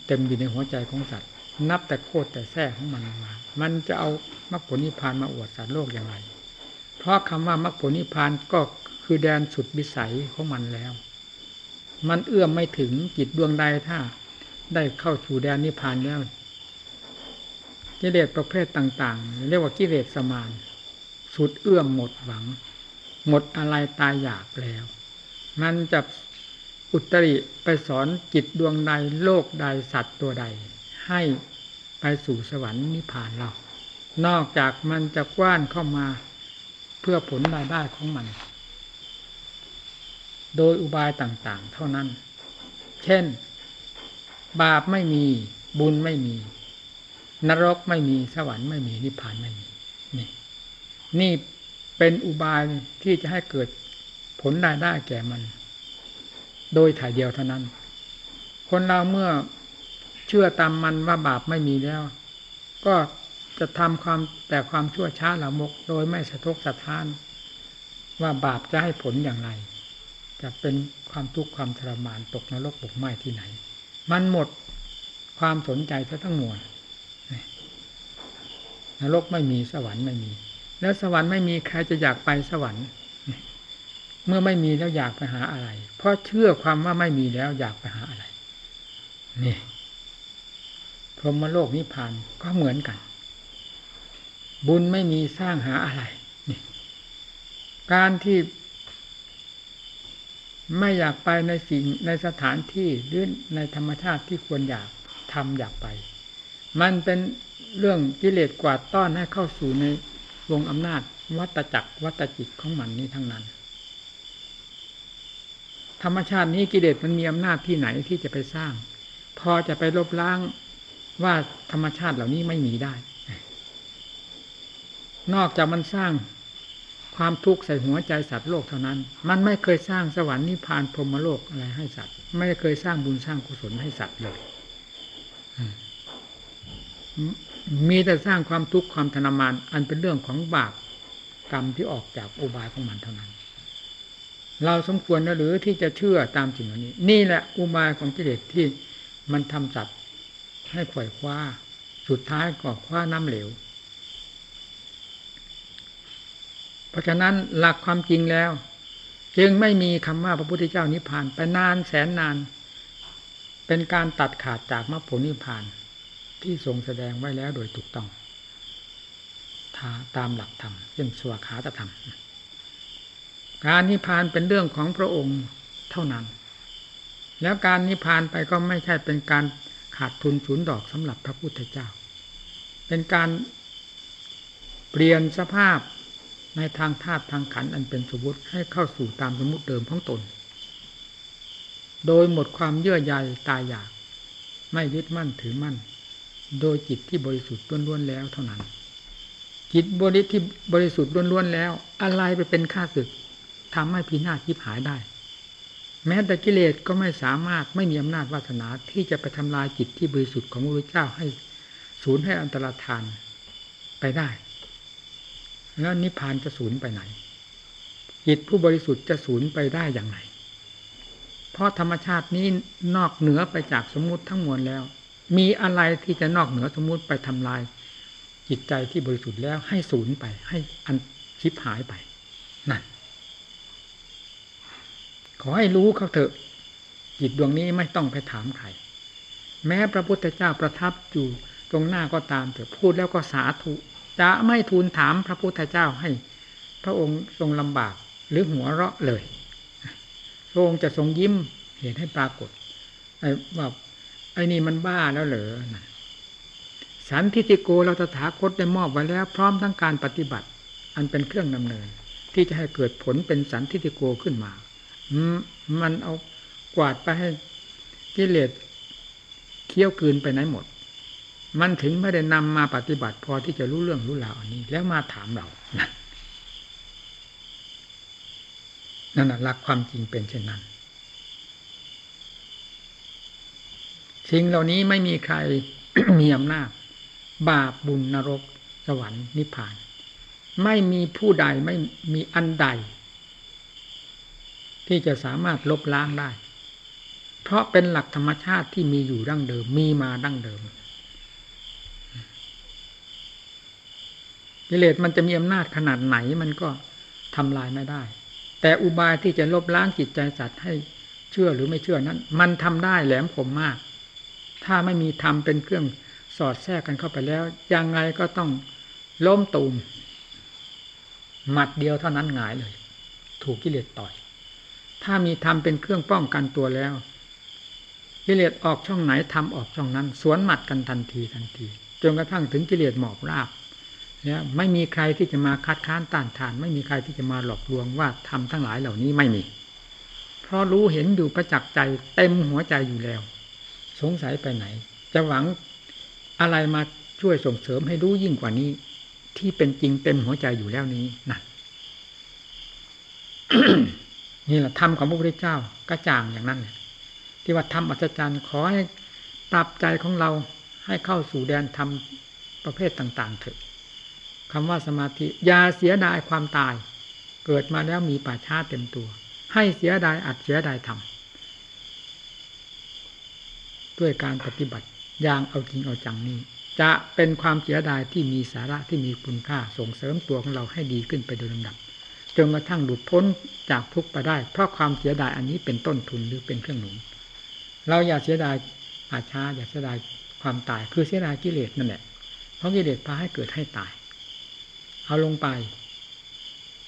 เต็มอยู่ในหัวใจของสัตว์ นับแต่โคตรแต่แท้ของมันมา มันจะเอามรรคผลนิพพานมาอวดสัตว์โลกอย่างไร เพราะคำว่ามรรคผลนิพพานก็คือแดนสุดวิสัยของมันแล้ว มันเอื้อมไม่ถึงจิตดวงใดถ้า ได้เข้าสู่แดนนิพพานแล้วกิเลสประเภทต่าง ๆ เรียกว่ากิเลสสมาน สุดเอื้อมหมดหวัง หมดอะไรตายอยากแล้ว มันจะอุตริไปสอนจิตดวงใดโลกใดสัตว์ตัวใด ให้ไปสู่สวรรค์นิพพานเรา นอกจากมันจะกว้านเข้ามาเพื่อผลรายได้ของมัน โดยอุบายต่างๆ เท่านั้น เช่น บาปไม่มีบุญไม่มี นรกไม่มีสวรรค์ไม่มีนิพพานไม่มี นี่ นี่เป็นอุบายที่จะให้เกิดผลรายได้แก่มัน โดยถ่ายเดียวเท่านั้น คนเราเมื่อเชื่อตามมันว่าบาปไม่มีแล้ว ก็จะทำความแต่ความชั่วช้าละมก โดยไม่สะทกสะท้าน ว่าบาปจะให้ผลอย่างไร จะเป็นความทุกข์ความทรมานตกนรกบกไหม้ที่ไหน มันหมดความสนใจซะทั้งมวลนรกไม่มีสวรรค์ไม่มี แล้วสวรรค์ไม่มีใครจะอยากไปสวรรค์เมื่อไม่มีแล้วอยากไปหาอะไร เพราะเชื่อความว่าไม่มีแล้วอยากไปหาอะไรนี่พรหมโลกนิพพานก็เหมือนกัน บุญไม่มีสร้างหาอะไรนี่การที่ ไม่อยากไปในสิ่งในสถานที่หรือในธรรมชาติที่ควรอยากทำอยากไป มันเป็นเรื่องกิเลสกวาดต้อนให้เข้าสู่ในวงอำนาจวัตจักรวัตจิตของมันนี้ทั้งนั้น ธรรมชาตินี้กิเลสมันมีอำนาจที่ไหนที่จะไปสร้าง พอจะไปลบล้างว่าธรรมชาติเหล่านี้ไม่มีได้ นอกจากมันสร้าง ความทุกข์ใส่หัวใจสัตว์โลกเท่านั้น มันไม่เคยสร้างสวรรค์นิพพานพรหมโลกอะไรให้สัตว์ ไม่เคยสร้างบุญสร้างกุศลให้สัตว์เลย มีแต่สร้างความทุกข์ความทรมาน อันเป็นเรื่องของบาปกรรมที่ออกจากอุบายของมันเท่านั้น เราสมควรนะหรือที่จะเชื่อตามสิ่งเหล่านี้ นี่แหละอุบายของกิเลสที่มันทำสัตว์ให้ขวายคว้า สุดท้ายก็คว้าน้ำเหลว เพราะฉะนั้นหลักความจริงแล้ว จึงไม่มีคำว่าพระพุทธเจ้านิพพานไปนานแสนนาน เป็นการตัดขาดจากมรรคผลนิพพานที่ทรงแสดงไว้แล้วโดยถูกต้องตามหลักธรรมเช่นสวขาตธรรม การนิพพานเป็นเรื่องของพระองค์เท่านั้น แล้วการนิพพานไปก็ไม่ใช่เป็นการขาดทุนศูนย์ดอกสำหรับพระพุทธเจ้า เป็นการเปลี่ยนสภาพ ในทางธาตุทางขันอันเป็นสมมติให้เข้าสู่ตามสมมติเดิมของตน โดยหมดความเยื่อใยตายอยาก ไม่ยึดมั่นถือมั่น โดยจิตที่บริสุทธิ์ล้วนๆแล้วเท่านั้น จิตบริที่บริสุทธิ์ล้วนๆแล้ว อะไรไปเป็นข้าศึกทำให้พินาศยิบหายได้ แม้แต่กิเลสก็ไม่สามารถไม่มีอำนาจวาสนาที่จะไปทำลายจิตที่บริสุทธิ์ของพระพุทธเจ้าให้สูญให้อันตรธานไปได้ แล้วนิพพานจะสูญไปไหนจิตผู้บริสุทธิ์จะสูญไปได้อย่างไร เพราะธรรมชาตินี้นอกเหนือไปจากสมมุติทั้งมวลแล้ว มีอะไรที่จะนอกเหนือสมมุติไปทำลาย จิตใจที่บริสุทธิ์แล้วให้สูญไป ให้อันชิบหายไปนั่นขอให้รู้เขาเถอะ จิตดวงนี้ไม่ต้องไปถามใคร แม้พระพุทธเจ้าประทับอยู่ตรงหน้าก็ตามเถอะพูดแล้วก็สาธุ จะไม่ทูลถามพระพุทธเจ้าให้ พระองค์ทรงลำบากหรือหัวเราะเลย พระองค์จะทรงยิ้มเห็นให้ปรากฏไอ้ว่าไอ้นี่มันบ้าแล้วเหรอสันทิติโกเราตถาคตได้มอบไว้แล้ว พร้อมทั้งการปฏิบัติ อันเป็นเครื่องดำเนิน ที่จะให้เกิดผลเป็นสันทิติโกขึ้นมามันเอากวาดไปให้กิเลสเคี้ยวกืนไปไหนหมด มันถึงไม่ได้นำมาปฏิบัติพอที่จะรู้เรื่องรู้ราวอันนี้ แล้วมาถามเรานั่นหลักความจริงเป็นเช่นนั้น สิ่งเหล่านี้ไม่มีใครมีอำนาจ บาปบุญนรก สวรรค์นิพพาน ไม่มีผู้ใดไม่มีอันใด ที่จะสามารถลบล้างได้ เพราะเป็นหลักธรรมชาติที่มีอยู่ดั้งเดิม มีมาดั้งเดิม กิเลสมันจะมีอำนาจขนาดไหนมันก็ทำลายไม่ได้ แต่อุบายที่จะลบล้างจิตใจสัตว์ให้เชื่อหรือไม่เชื่อนั้น มันทำได้แหลมคมมาก ถ้าไม่มีธรรมเป็นเครื่องสอดแทรกกันเข้าไปแล้วยังไงก็ต้องล้มตูมหมัดเดียวเท่านั้นหงายเลย ถูกกิเลสต่อย ถ้ามีธรรมเป็นเครื่องป้องกันตัวแล้ว กิเลสออกช่องไหนทำออกช่องนั้น สวนหมัดกันทันทีทันทีจนกระทั่งถึงกิเลสหมอบราบ นี่ยไม่มีใครที่จะมาคัดค้านต้านทาน ไม่มีใครที่จะมาหลอกลวงว่าทำทั้งหลายเหล่านี้ไม่มี เพราะรู้เห็นอยู่ประจักษ์ใจเต็มหัวใจอยู่แล้ว สงสัยไปไหน จะหวังอะไรมาช่วยส่งเสริมให้รู้ยิ่งกว่านี้ ที่เป็นจริงเต็มหัวใจอยู่แล้วนี้นั่นนี่แหละธรรมของพระพุทธเจ้ากระจ่างอย่างนั้นเลยที่ว่าทำอัศจรรย์ขอให้ปรับใจของเราให้เข้าสู่แดนธรรมประเภทต่าง ๆเถอะ คำว่าสมาธิอย่าเสียดายความตาย เกิดมาแล้วมีป่าชาเต็มตัว ให้เสียดายอัดเสียดายทำด้วยการปฏิบัติอย่างเอาจริงเอาจังนี้ จะเป็นความเสียดายที่มีสาระที่มีคุณค่าส่งเสริมตัวของเราให้ดีขึ้นไปโดยลำดับจนกระทั่งหลุดพ้นจากทุกข์ไปได้ เพราะความเสียดายอันนี้เป็นต้นทุนหรือเป็นเครื่องหนุน เราอย่าเสียดายอาชาอย่าเสียดายความตาย คือเสียดายกิเลสนั่นแหละเพราะกิเลสพาให้เกิดให้ตาย เอาลงไป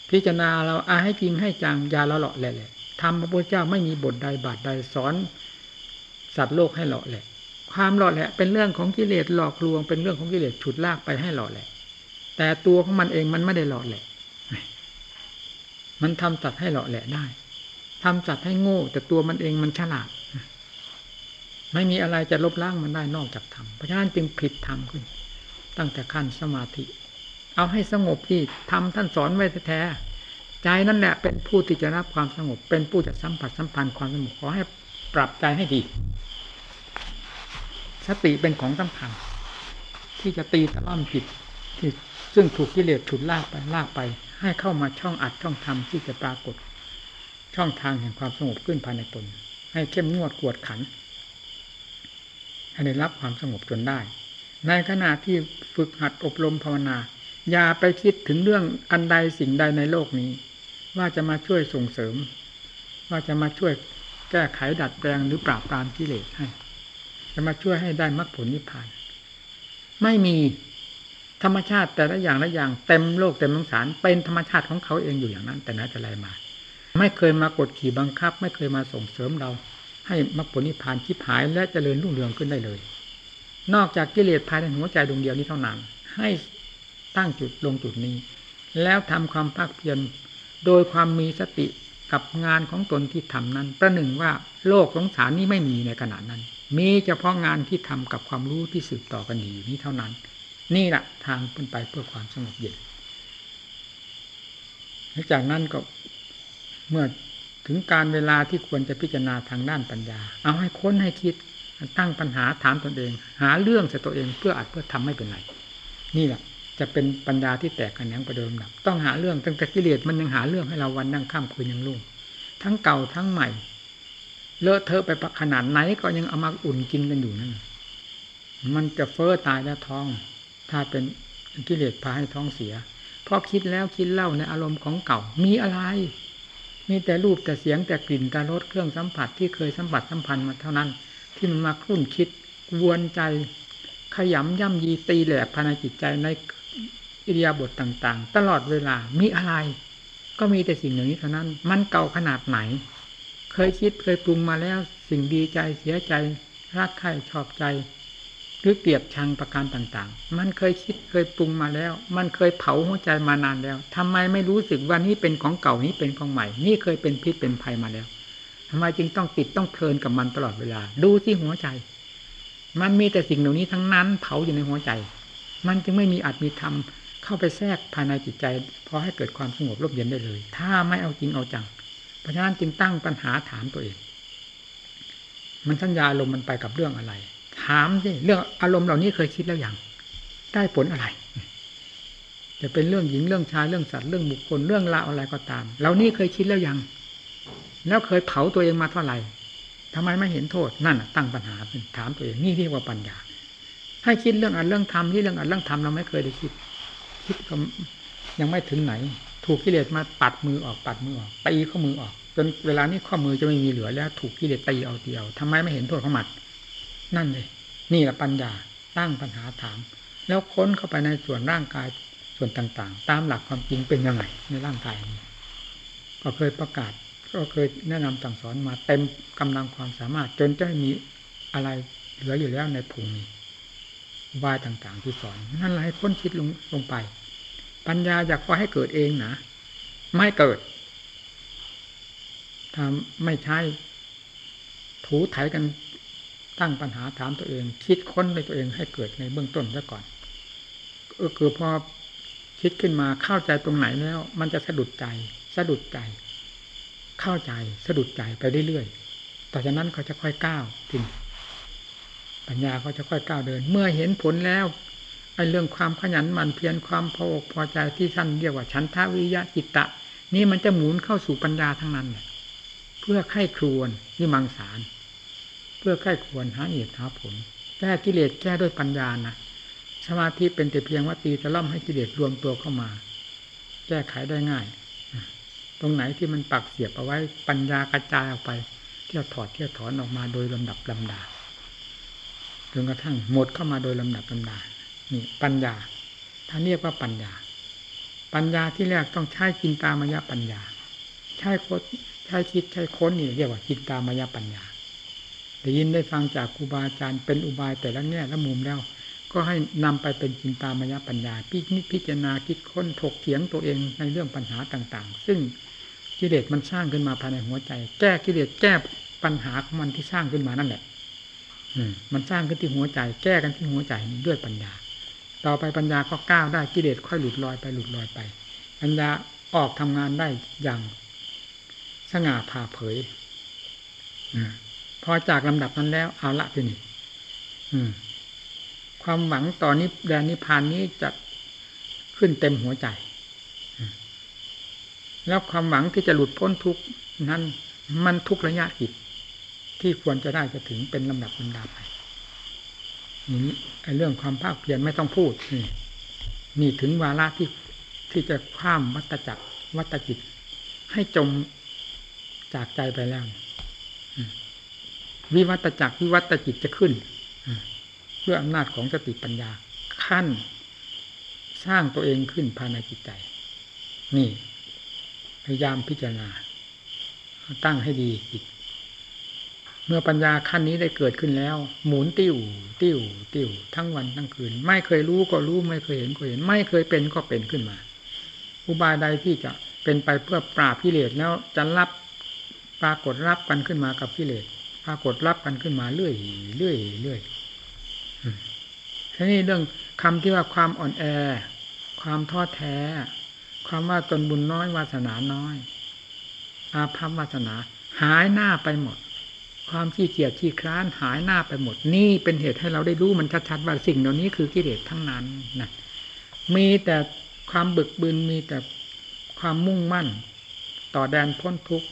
พิจารณาเราอาให้จริงให้จังยาละเลาะแหละทำพระพุทธเจ้าไม่มีบทใดบาทใดสอน สัตว์โลกให้หล่อแหละ ความหล่อแหละ เป็นเรื่องของกิเลสหลอกลวง เป็นเรื่องของกิเลสฉุดลากไปให้หล่อแหละ แต่ตัวของมันเองมันไม่ได้หล่อแหละ มันทำจัดให้หล่อแหละได้ทำจัดให้โง่ แต่ตัวมันเองมันฉลาด ไม่มีอะไรจะลบล้างมันได้นอกจากธรรม เพราะฉะนั้นจึงผิดธรรมขึ้น ตั้งแต่ขั้นสมาธิ เอาให้สงบที่ทำท่านสอนไว้แท้ใจนั่นแหละเป็นผู้ที่จะรับความสงบ เป็นผู้จะสัมผัสสัมพันธ์ความสงบขอให้ปรับใจให้ดี สติเป็นของสำคัญที่จะตีตะล่อมจิตที่ซึ่งถูกกิเลสฉุดลากไปลากไป ให้เข้ามาช่องอัดช่องทำที่จะปรากฏ ช่องทางแห่งความสงบขึ้นภายในตน ให้เข้มงวดกวดขันให้ได้รับความสงบจนได้ ในขณะที่ฝึกหัดอบรมภาวนา อย่าไปคิดถึงเรื่องอันใดสิ่งใดในโลกนี้ ว่าจะมาช่วยส่งเสริม ว่าจะมาช่วยแก้ไขดัดแปลงหรือปราบปรามกิเลสให้ จะมาช่วยให้ได้มรรคผลนิพพาน ไม่มีธรรมชาติแต่ละอย่างละอย่างเต็มโลกเต็มสงสารเป็นธรรมชาติของเขาเองอยู่อย่างนั้น แต่นั้นแต่ไรมา ไม่เคยมากดขี่บังคับ ไม่เคยมาส่งเสริมเรา ให้มรรคผลนิพพานคิดหายและเจริญรุ่งเรืองขึ้นได้เลย นอกจากกิเลสภายในหัวใจดวงเดียวนี้เท่านั้น ให้ ตั้งจุดลงจุดนี้ แล้วทำความภาคเพียรโดยความมีสติกับงานของตนที่ทำนั้น ประหนึ่งว่าโลกสงสารนี้ไม่มีในขณะนั้น มีเฉพาะงานที่ทำกับความรู้ที่สืบต่อกันอยู่นี้เท่านั้น นี่แหละทางเป็นไปเพื่อความสงบเย็นหลังจากนั้นก็เมื่อถึงการเวลาที่ควรจะพิจารณาทางด้านปัญญา เอาให้ค้นให้คิดตั้งปัญหาถามตนเอง หาเรื่องใส่ตัวเองเพื่ออัดเพื่อทำให้เป็นไร นี่แหละ จะเป็นปัญญาที่แตกกันยังประเดิมดับต้องหาเรื่องตั้งแต่กิเลสมันยังหาเรื่องให้เราวันนั่งข้ามคืนยังลุ่งทั้งเก่าทั้งใหม่ เลอะเทอะไปขนาดไหนก็ยังเอามาอุ่นกินกันอยู่นั่นมันจะเฟ้อตายแล้วท้อง ถ้าเป็นกิเลสพาให้ท้องเสีย เพราะคิดแล้วคิดเล่าในอารมณ์ของเก่ามีอะไร มีแต่รูปแต่เสียงแต่กลิ่นแต่รสเครื่องสัมผัสที่เคยสัมผัสสัมพันธ์มาเท่านั้น ที่มันมาครุ่นคิดวนใจขยำย่ำยีตีแหลกภายในจิตใจใน อิริยาบถต่างๆ ตลอดเวลามีอะไร ก็มีแต่สิ่งอย่านี้เท่านั้น มันเก่าขนาดไหน เคยคิดเคยปรุงมาแล้วสิ่งดีใจเสียใจ รักใคร่ชอบใจ หรือเกลียดชังประการต่างๆ มันเคยคิดเคยปรุงมาแล้ว มันเคยเผาหัวใจมานานแล้วทำไมไม่รู้สึกว่านี่เป็นของเก่านี้เป็นของใหม่ นี่เคยเป็นพิษเป็นภัยมาแล้วทำไมจึงต้องติดต้องเพลินกับมันตลอดเวลา ดูที่หัวใจ มันมีแต่สิ่งเหล่านี้ทั้งนั้นเผาอยู่ในหัวใจ มันจึงไม่มีอัตมีธรรม เข้าไปแทรกภายในจิตใจพอให้เกิดความสงบร่มเย็นได้เลย ถ้าไม่เอาจริงเอาจัง เพราะฉะนั้นจึงตั้งปัญหาถามตัวเอง มันสัญญาลมณ์มันไปกับเรื่องอะไร ถามสิเรื่องอารมณ์เหล่านี้เคยคิดแล้วอย่างได้ผลอะไร จะเป็นเรื่องหญิงเรื่องชายเรื่องสัตว์เรื่องบุคคลเรื่องราวอะไรก็ตามเหล่านี้เคยคิดแล้วยังแล้วเคยเผาตัวเองมาเท่าไหร่ทำไมไม่เห็นโทษนั่นตั้งปัญหาถามตัวเองนี่เรียกว่าปัญญา ให้คิดเรื่องอันเรื่องทำที่เรื่องอันเรื่องทำเราไม่เคยได้คิด คิดก็ยังไม่ถึงไหน ถูกกิเลสมาปัดมือออกปัดมือออกตีข้อมือออก จนเวลานี้ข้อมือจะไม่มีเหลือแล้ว ถูกกิเลสตีเอาเดียวทำไมไม่เห็นโทษของมันนั่นเลยนี่แหละปัญญาตั้งปัญหาถาม แล้วค้นเข้าไปในส่วนร่างกายส่วนต่างๆ ตามหลักความจริงเป็นยังไงในร่างกายนี้ก็เคยประกาศ ก็เคยแนะนำสั่งสอนมาเต็มกำลังความสามารถ จนจะม่มีอะไรเหลืออยู่แล้วในภูมิ วายต่างๆที่สอนนั่นแหละให้ค้นคิดลงลงไป ปัญญาอยากพอให้เกิดเองนะไม่เกิดถ้าไม่ใช่ถูถ่ายกันตั้งปัญหาถามตัวเอง คิดค้นในตัวเองให้เกิดในเบื้องต้นซะก่อนก็คือพอคิดขึ้นมาเข้าใจตรงไหนแล้ว มันจะสะดุดใจ สะดุดใจ เข้าใจสะดุดใจไปเรื่อยๆต่อจากนั้นเขาจะค่อยก้าวถึง ปัญญาเขาจะค่อยก้าวเดิน เมื่อเห็นผลแล้วไอ้เรื่องความขยันหมั่นเพียรความพออกพอใจที่ท่านเรียกว่าฉันทาวิยะจิตตะ นี่มันจะหมุนเข้าสู่ปัญญาทั้งนั้นเพื่อไข้ครวนนี่มังสารเพื่อไข้ควรหาเหตุหาผลแก้กิเลสแก้ด้วยปัญญานะสมาธิเป็นแต่เพียงว่าตีตะล่อมให้กิเลสรวมตัวเข้ามา แก้ไขได้ง่าย ตรงไหนที่มันปักเสียบเอาไว้ปัญญากระจายออกไป เที่ยวถอดเที่ยวถอนออกมาโดยลำดับลำดา จนกระทั่งหมดเข้ามาโดยลำดับลำดานี่ปัญญาท่านเรียกว่าปัญญา ปัญญาที่แรกต้องใช้จินตามายปัญญา ใช้โคใช้คิดใช้ค้นนี่เรียกว่าจินตามายปัญญาได้ยินได้ฟังจากครูบาอาจารย์เป็นอุบายแต่ละแง่ละมุมแล้ว ก็ให้นำไปเป็นจินตามายปัญญา พิจิตพิจารณาคิดค้นถกเถียงตัวเองในเรื่องปัญหาต่างๆ ซึ่งกิเลสมันสร้างขึ้นมาภายในหัวใจ แก้กิเลสแก้ปัญหาของมันที่สร้างขึ้นมานั่นแหละ มันสร้างขึ้นที่หัวใจ แก้กันที่หัวใจด้วยปัญญา ต่อไปปัญญาก็ก้าวได้กิเลสค่อยหลุดลอยไปหลุดลอยไป ปัญญาออกทำงานได้อย่างสง่าผ่าเผยพอจากลำดับนั้นแล้วเอาละทีนี้ความหวังต่อนนี้แดนนิพพานนี้จะขึ้นเต็มหัวใจแล้วความหวังที่จะหลุดพ้นทุกนั้น มันทุกระยะจิต ที่ควรจะได้จะถึงเป็นลำดับลำดาไปนี่ไอ้เรื่องความภาคเพียรไม่ต้องพูดนี่นี่ถึงวาระที่ที่จะข้ามวัตจักรวัตจิต ให้จมจากใจไปแล้ววิวัตจักรวิวัตจิตจะขึ้นเพื่ออำนาจของสติปัญญา ขั้น สร้างตัวเองขึ้นภายในจิตใจ นี่ พยายามพิจารณา ตั้งให้ดีจิต เมื่อปัญญาขั้นนี้ได้เกิดขึ้นแล้ว หมุนติ้ว ติ้ว ติ้ว ทั้งวันทั้งคืน ไม่เคยรู้ก็รู้ไม่เคยเห็นก็เห็น ไม่เคยเป็นก็เป็นขึ้นมา อุบายใดที่จะเป็นไปเพื่อปราบกิเลสแล้วจะรับปรากฏรับกันขึ้นมากับกิเลสปรากฏรับกันขึ้นมาเรื่อยเรื่อยเรื่อยทีนี้เรื่องคำที่ว่าความอ่อนแอ ความท้อแท้ ความว่าตนบุญน้อยวาสนาน้อย อาภัพวาสนา หายหน้าไปหมด ความขี้เกียจขี้คร้านหายหน้าไปหมดนี่เป็นเหตุให้เราได้รู้มันชัดๆว่าสิ่งเหล่านี้คือกิเลสทั้งนั้นนะมีแต่ความบึกบึนมีแต่ความมุ่งมั่น ต่อแดนพ้นทุกข์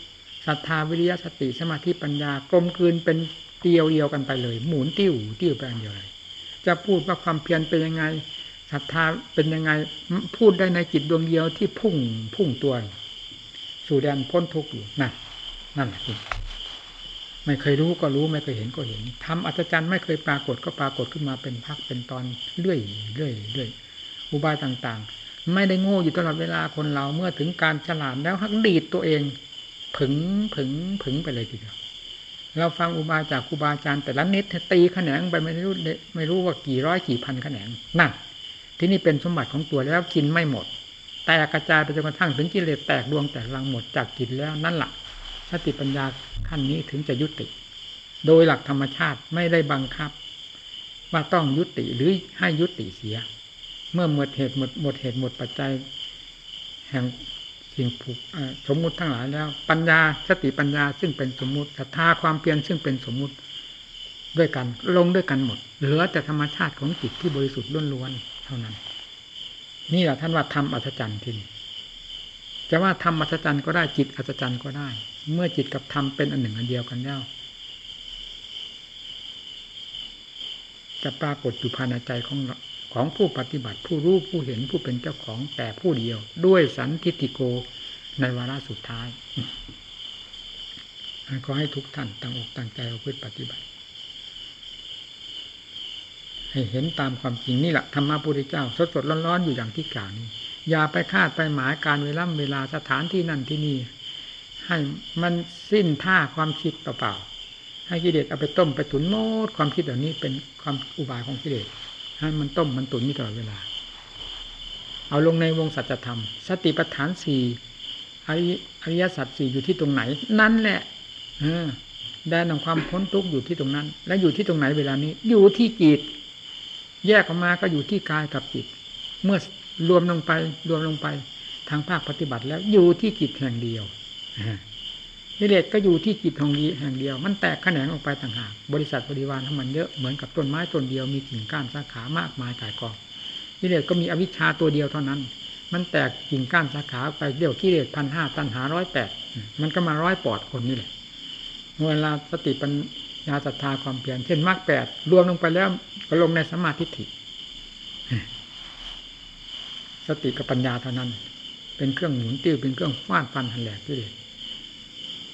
ศรัทธาวิริยะสติสมาธิปัญญากลมกลืนเป็นเตียวเดียวกันไปเลย หมุนติ้วติ้วไปอันเดียวเลยจะพูดว่าความเพียรเป็นยังไงศรัทธาเป็นยังไงพูดได้ในจิตดวงเดียวที่พุ่งพุ่งตัว สู่แดนพ้นทุกข์อยู่นั่นนั่นแหละ ไม่เคยรู้ก็รู้ไม่เคยเห็นก็เห็นทำอัศจรรย์ไม่เคยปรากฏก็ปรากฏขึ้นมาเป็นพักเป็นตอนเรื่อยเรื่อยเรื่อยอุบายต่างๆ ไม่ได้โง่อยู่ตลอดเวลาคนเราเมื่อถึงการฉลาดแล้วหักดีดตัวเอง ผึงผึงผึงไปเลยทีเดียวเราฟังอุบายจากครูบาอาจารย์แต่ละนิดตีแขนงไปไม่รู้ไม่รู้ว่ากี่ร้อยกี่พันแขนงนั่นที่นี่เป็นสมบัติของตัวแล้วกินไม่หมด แตกกระจายไปจนกระทั่งถึงกิเลสแตกดวงแตกรังหมดจากกินแล้วนั่นแหละ สติปัญญาขั้นนี้ถึงจะยุติ โดยหลักธรรมชาติไม่ได้บังคับ ว่าต้องยุติหรือให้ยุติเสีย เมื่อหมดเหตุหมดหมดเหตุหมดปัจจัย แห่งสิ่งผูกสมมุติทั้งหลายแล้ว ปัญญาสติปัญญาซึ่งเป็นสมมุติศรัทธาความเพียรซึ่งเป็นสมมุติด้วยกัน ลงด้วยกันหมด เหลือแต่ธรรมชาติของจิตที่บริสุทธิ์ล้วนๆเท่านั้น นี่แหละท่านว่าทำอัศจรรย์ทีนจะว่าทำอัศจรรย์ก็ได้จิตอัศจรรย์ก็ได้ เมื่อจิตกับธรรมเป็นอันหนึ่งอันเดียวกันแล้วจะปรากฏอยู่ภายในใจของของผู้ปฏิบัติผู้รู้ผู้เห็นผู้เป็นเจ้าของแต่ผู้เดียว ด้วยสันทิติโกในวาระสุดท้ายขอให้ทุกท่านตั้งอกตั้งใจเอาพื่อปฏิบัติ ให้เห็นตามความจริงนี่แหละธรรมะพุทธเจ้า สดสดร้อนๆอยู่อย่างที่กล่าวนี้อย่าไปคาดไปหมายการเวลาเวลาสถานที่นั่นที่นี่ ให้มันสิ้นท่าความคิดเปล่าๆให้กิเลสเอาไปต้มไปตุนโมดความคิดเหล่านี้เป็นความอุบายของกิเลสให้มันต้มมันตุนนี่ตลอดเวลา เอาลงในวงสัจธรรม สติปัฏฐานสี่อริยสัจสี่อยู่ที่ตรงไหน นั่นแหละออแดนของความพ้นทุกข์อยู่ที่ตรงนั้น และอยู่ที่ตรงไหนเวลานี้ อยู่ที่จิต แยกออกมาก็อยู่ที่กายกับจิต เมื่อรวมลงไปรวมลงไปทางภาคปฏิบัติแล้วอยู่ที่จิตแห่งเดียว กิเลสก็อยู่ที่จิตของดีแห่งเดียว มันแตกแขนงออกไปต่างหากบริษัทบริวารของมันเยอะเหมือนกับต้นไม้ต้นเดียวมีกิ่งก้านสาขามากมายกายกองกิเลสก็มีอวิชชาตัวเดียวเท่านั้น มันแตกกิ่งก้านสาขาไปเดี่ยวกิเลสพันห้าตันหาร้อยแปดมันก็มาร้อยปอดคนนี่แหละเวลาสติปัญญาศรัทธาความเพียรเช่นมรรคแปดรวมลงไปแล้วก็ลงในสมาธิิสติกับปัญญาเท่านั้น เป็นเครื่องหมุนติ้วเป็นเครื่องฟาดฟันหันแหลกกิเลส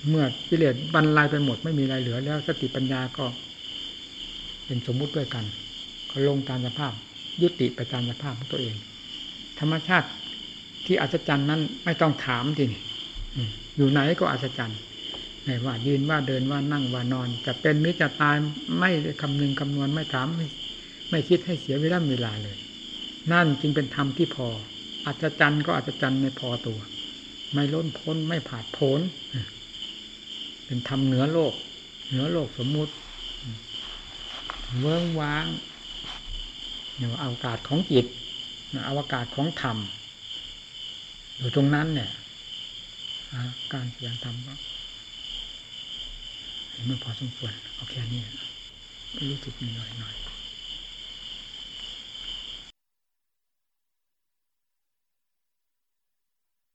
เมื่อกิเลสบรรลัยไปหมดไม่มีอะไรเหลือ แล้วสติปัญญาก็ เป็นสมมุติด้วยกัน ก็ลงตามสภาพ ยุติไปตามสภาพของตัวเอง ธรรมชาติที่อัศจรรย์นั้นไม่ต้องถามทีนี่อยู่ไหนก็อัศจรรย์ไม่ว่ายืนว่าเดินว่านั่งว่านอน จะเป็นหรือจะตายไม่คำนึงคำนวณไม่ถามไม่ไม่คิดให้เสียเวลาเวลาเลย นั่นจึงเป็นธรรมที่พอ อัศจรรย์ก็อัศจรรย์ในพอตัว ไม่ล้นพ้นไม่ผาดโผน เป็นธรรมเหนือโลก เหนือโลกสมมุติ เวิ้งว้างเนี่ยอวกาศของจิตอวกาศของธรรม อยู่ตรงนั้นเนี่ยการเสียงธรรมก็เห็นมันพอสมควรเอาแค่นี้รู้สึกมีหน่อยหน่อย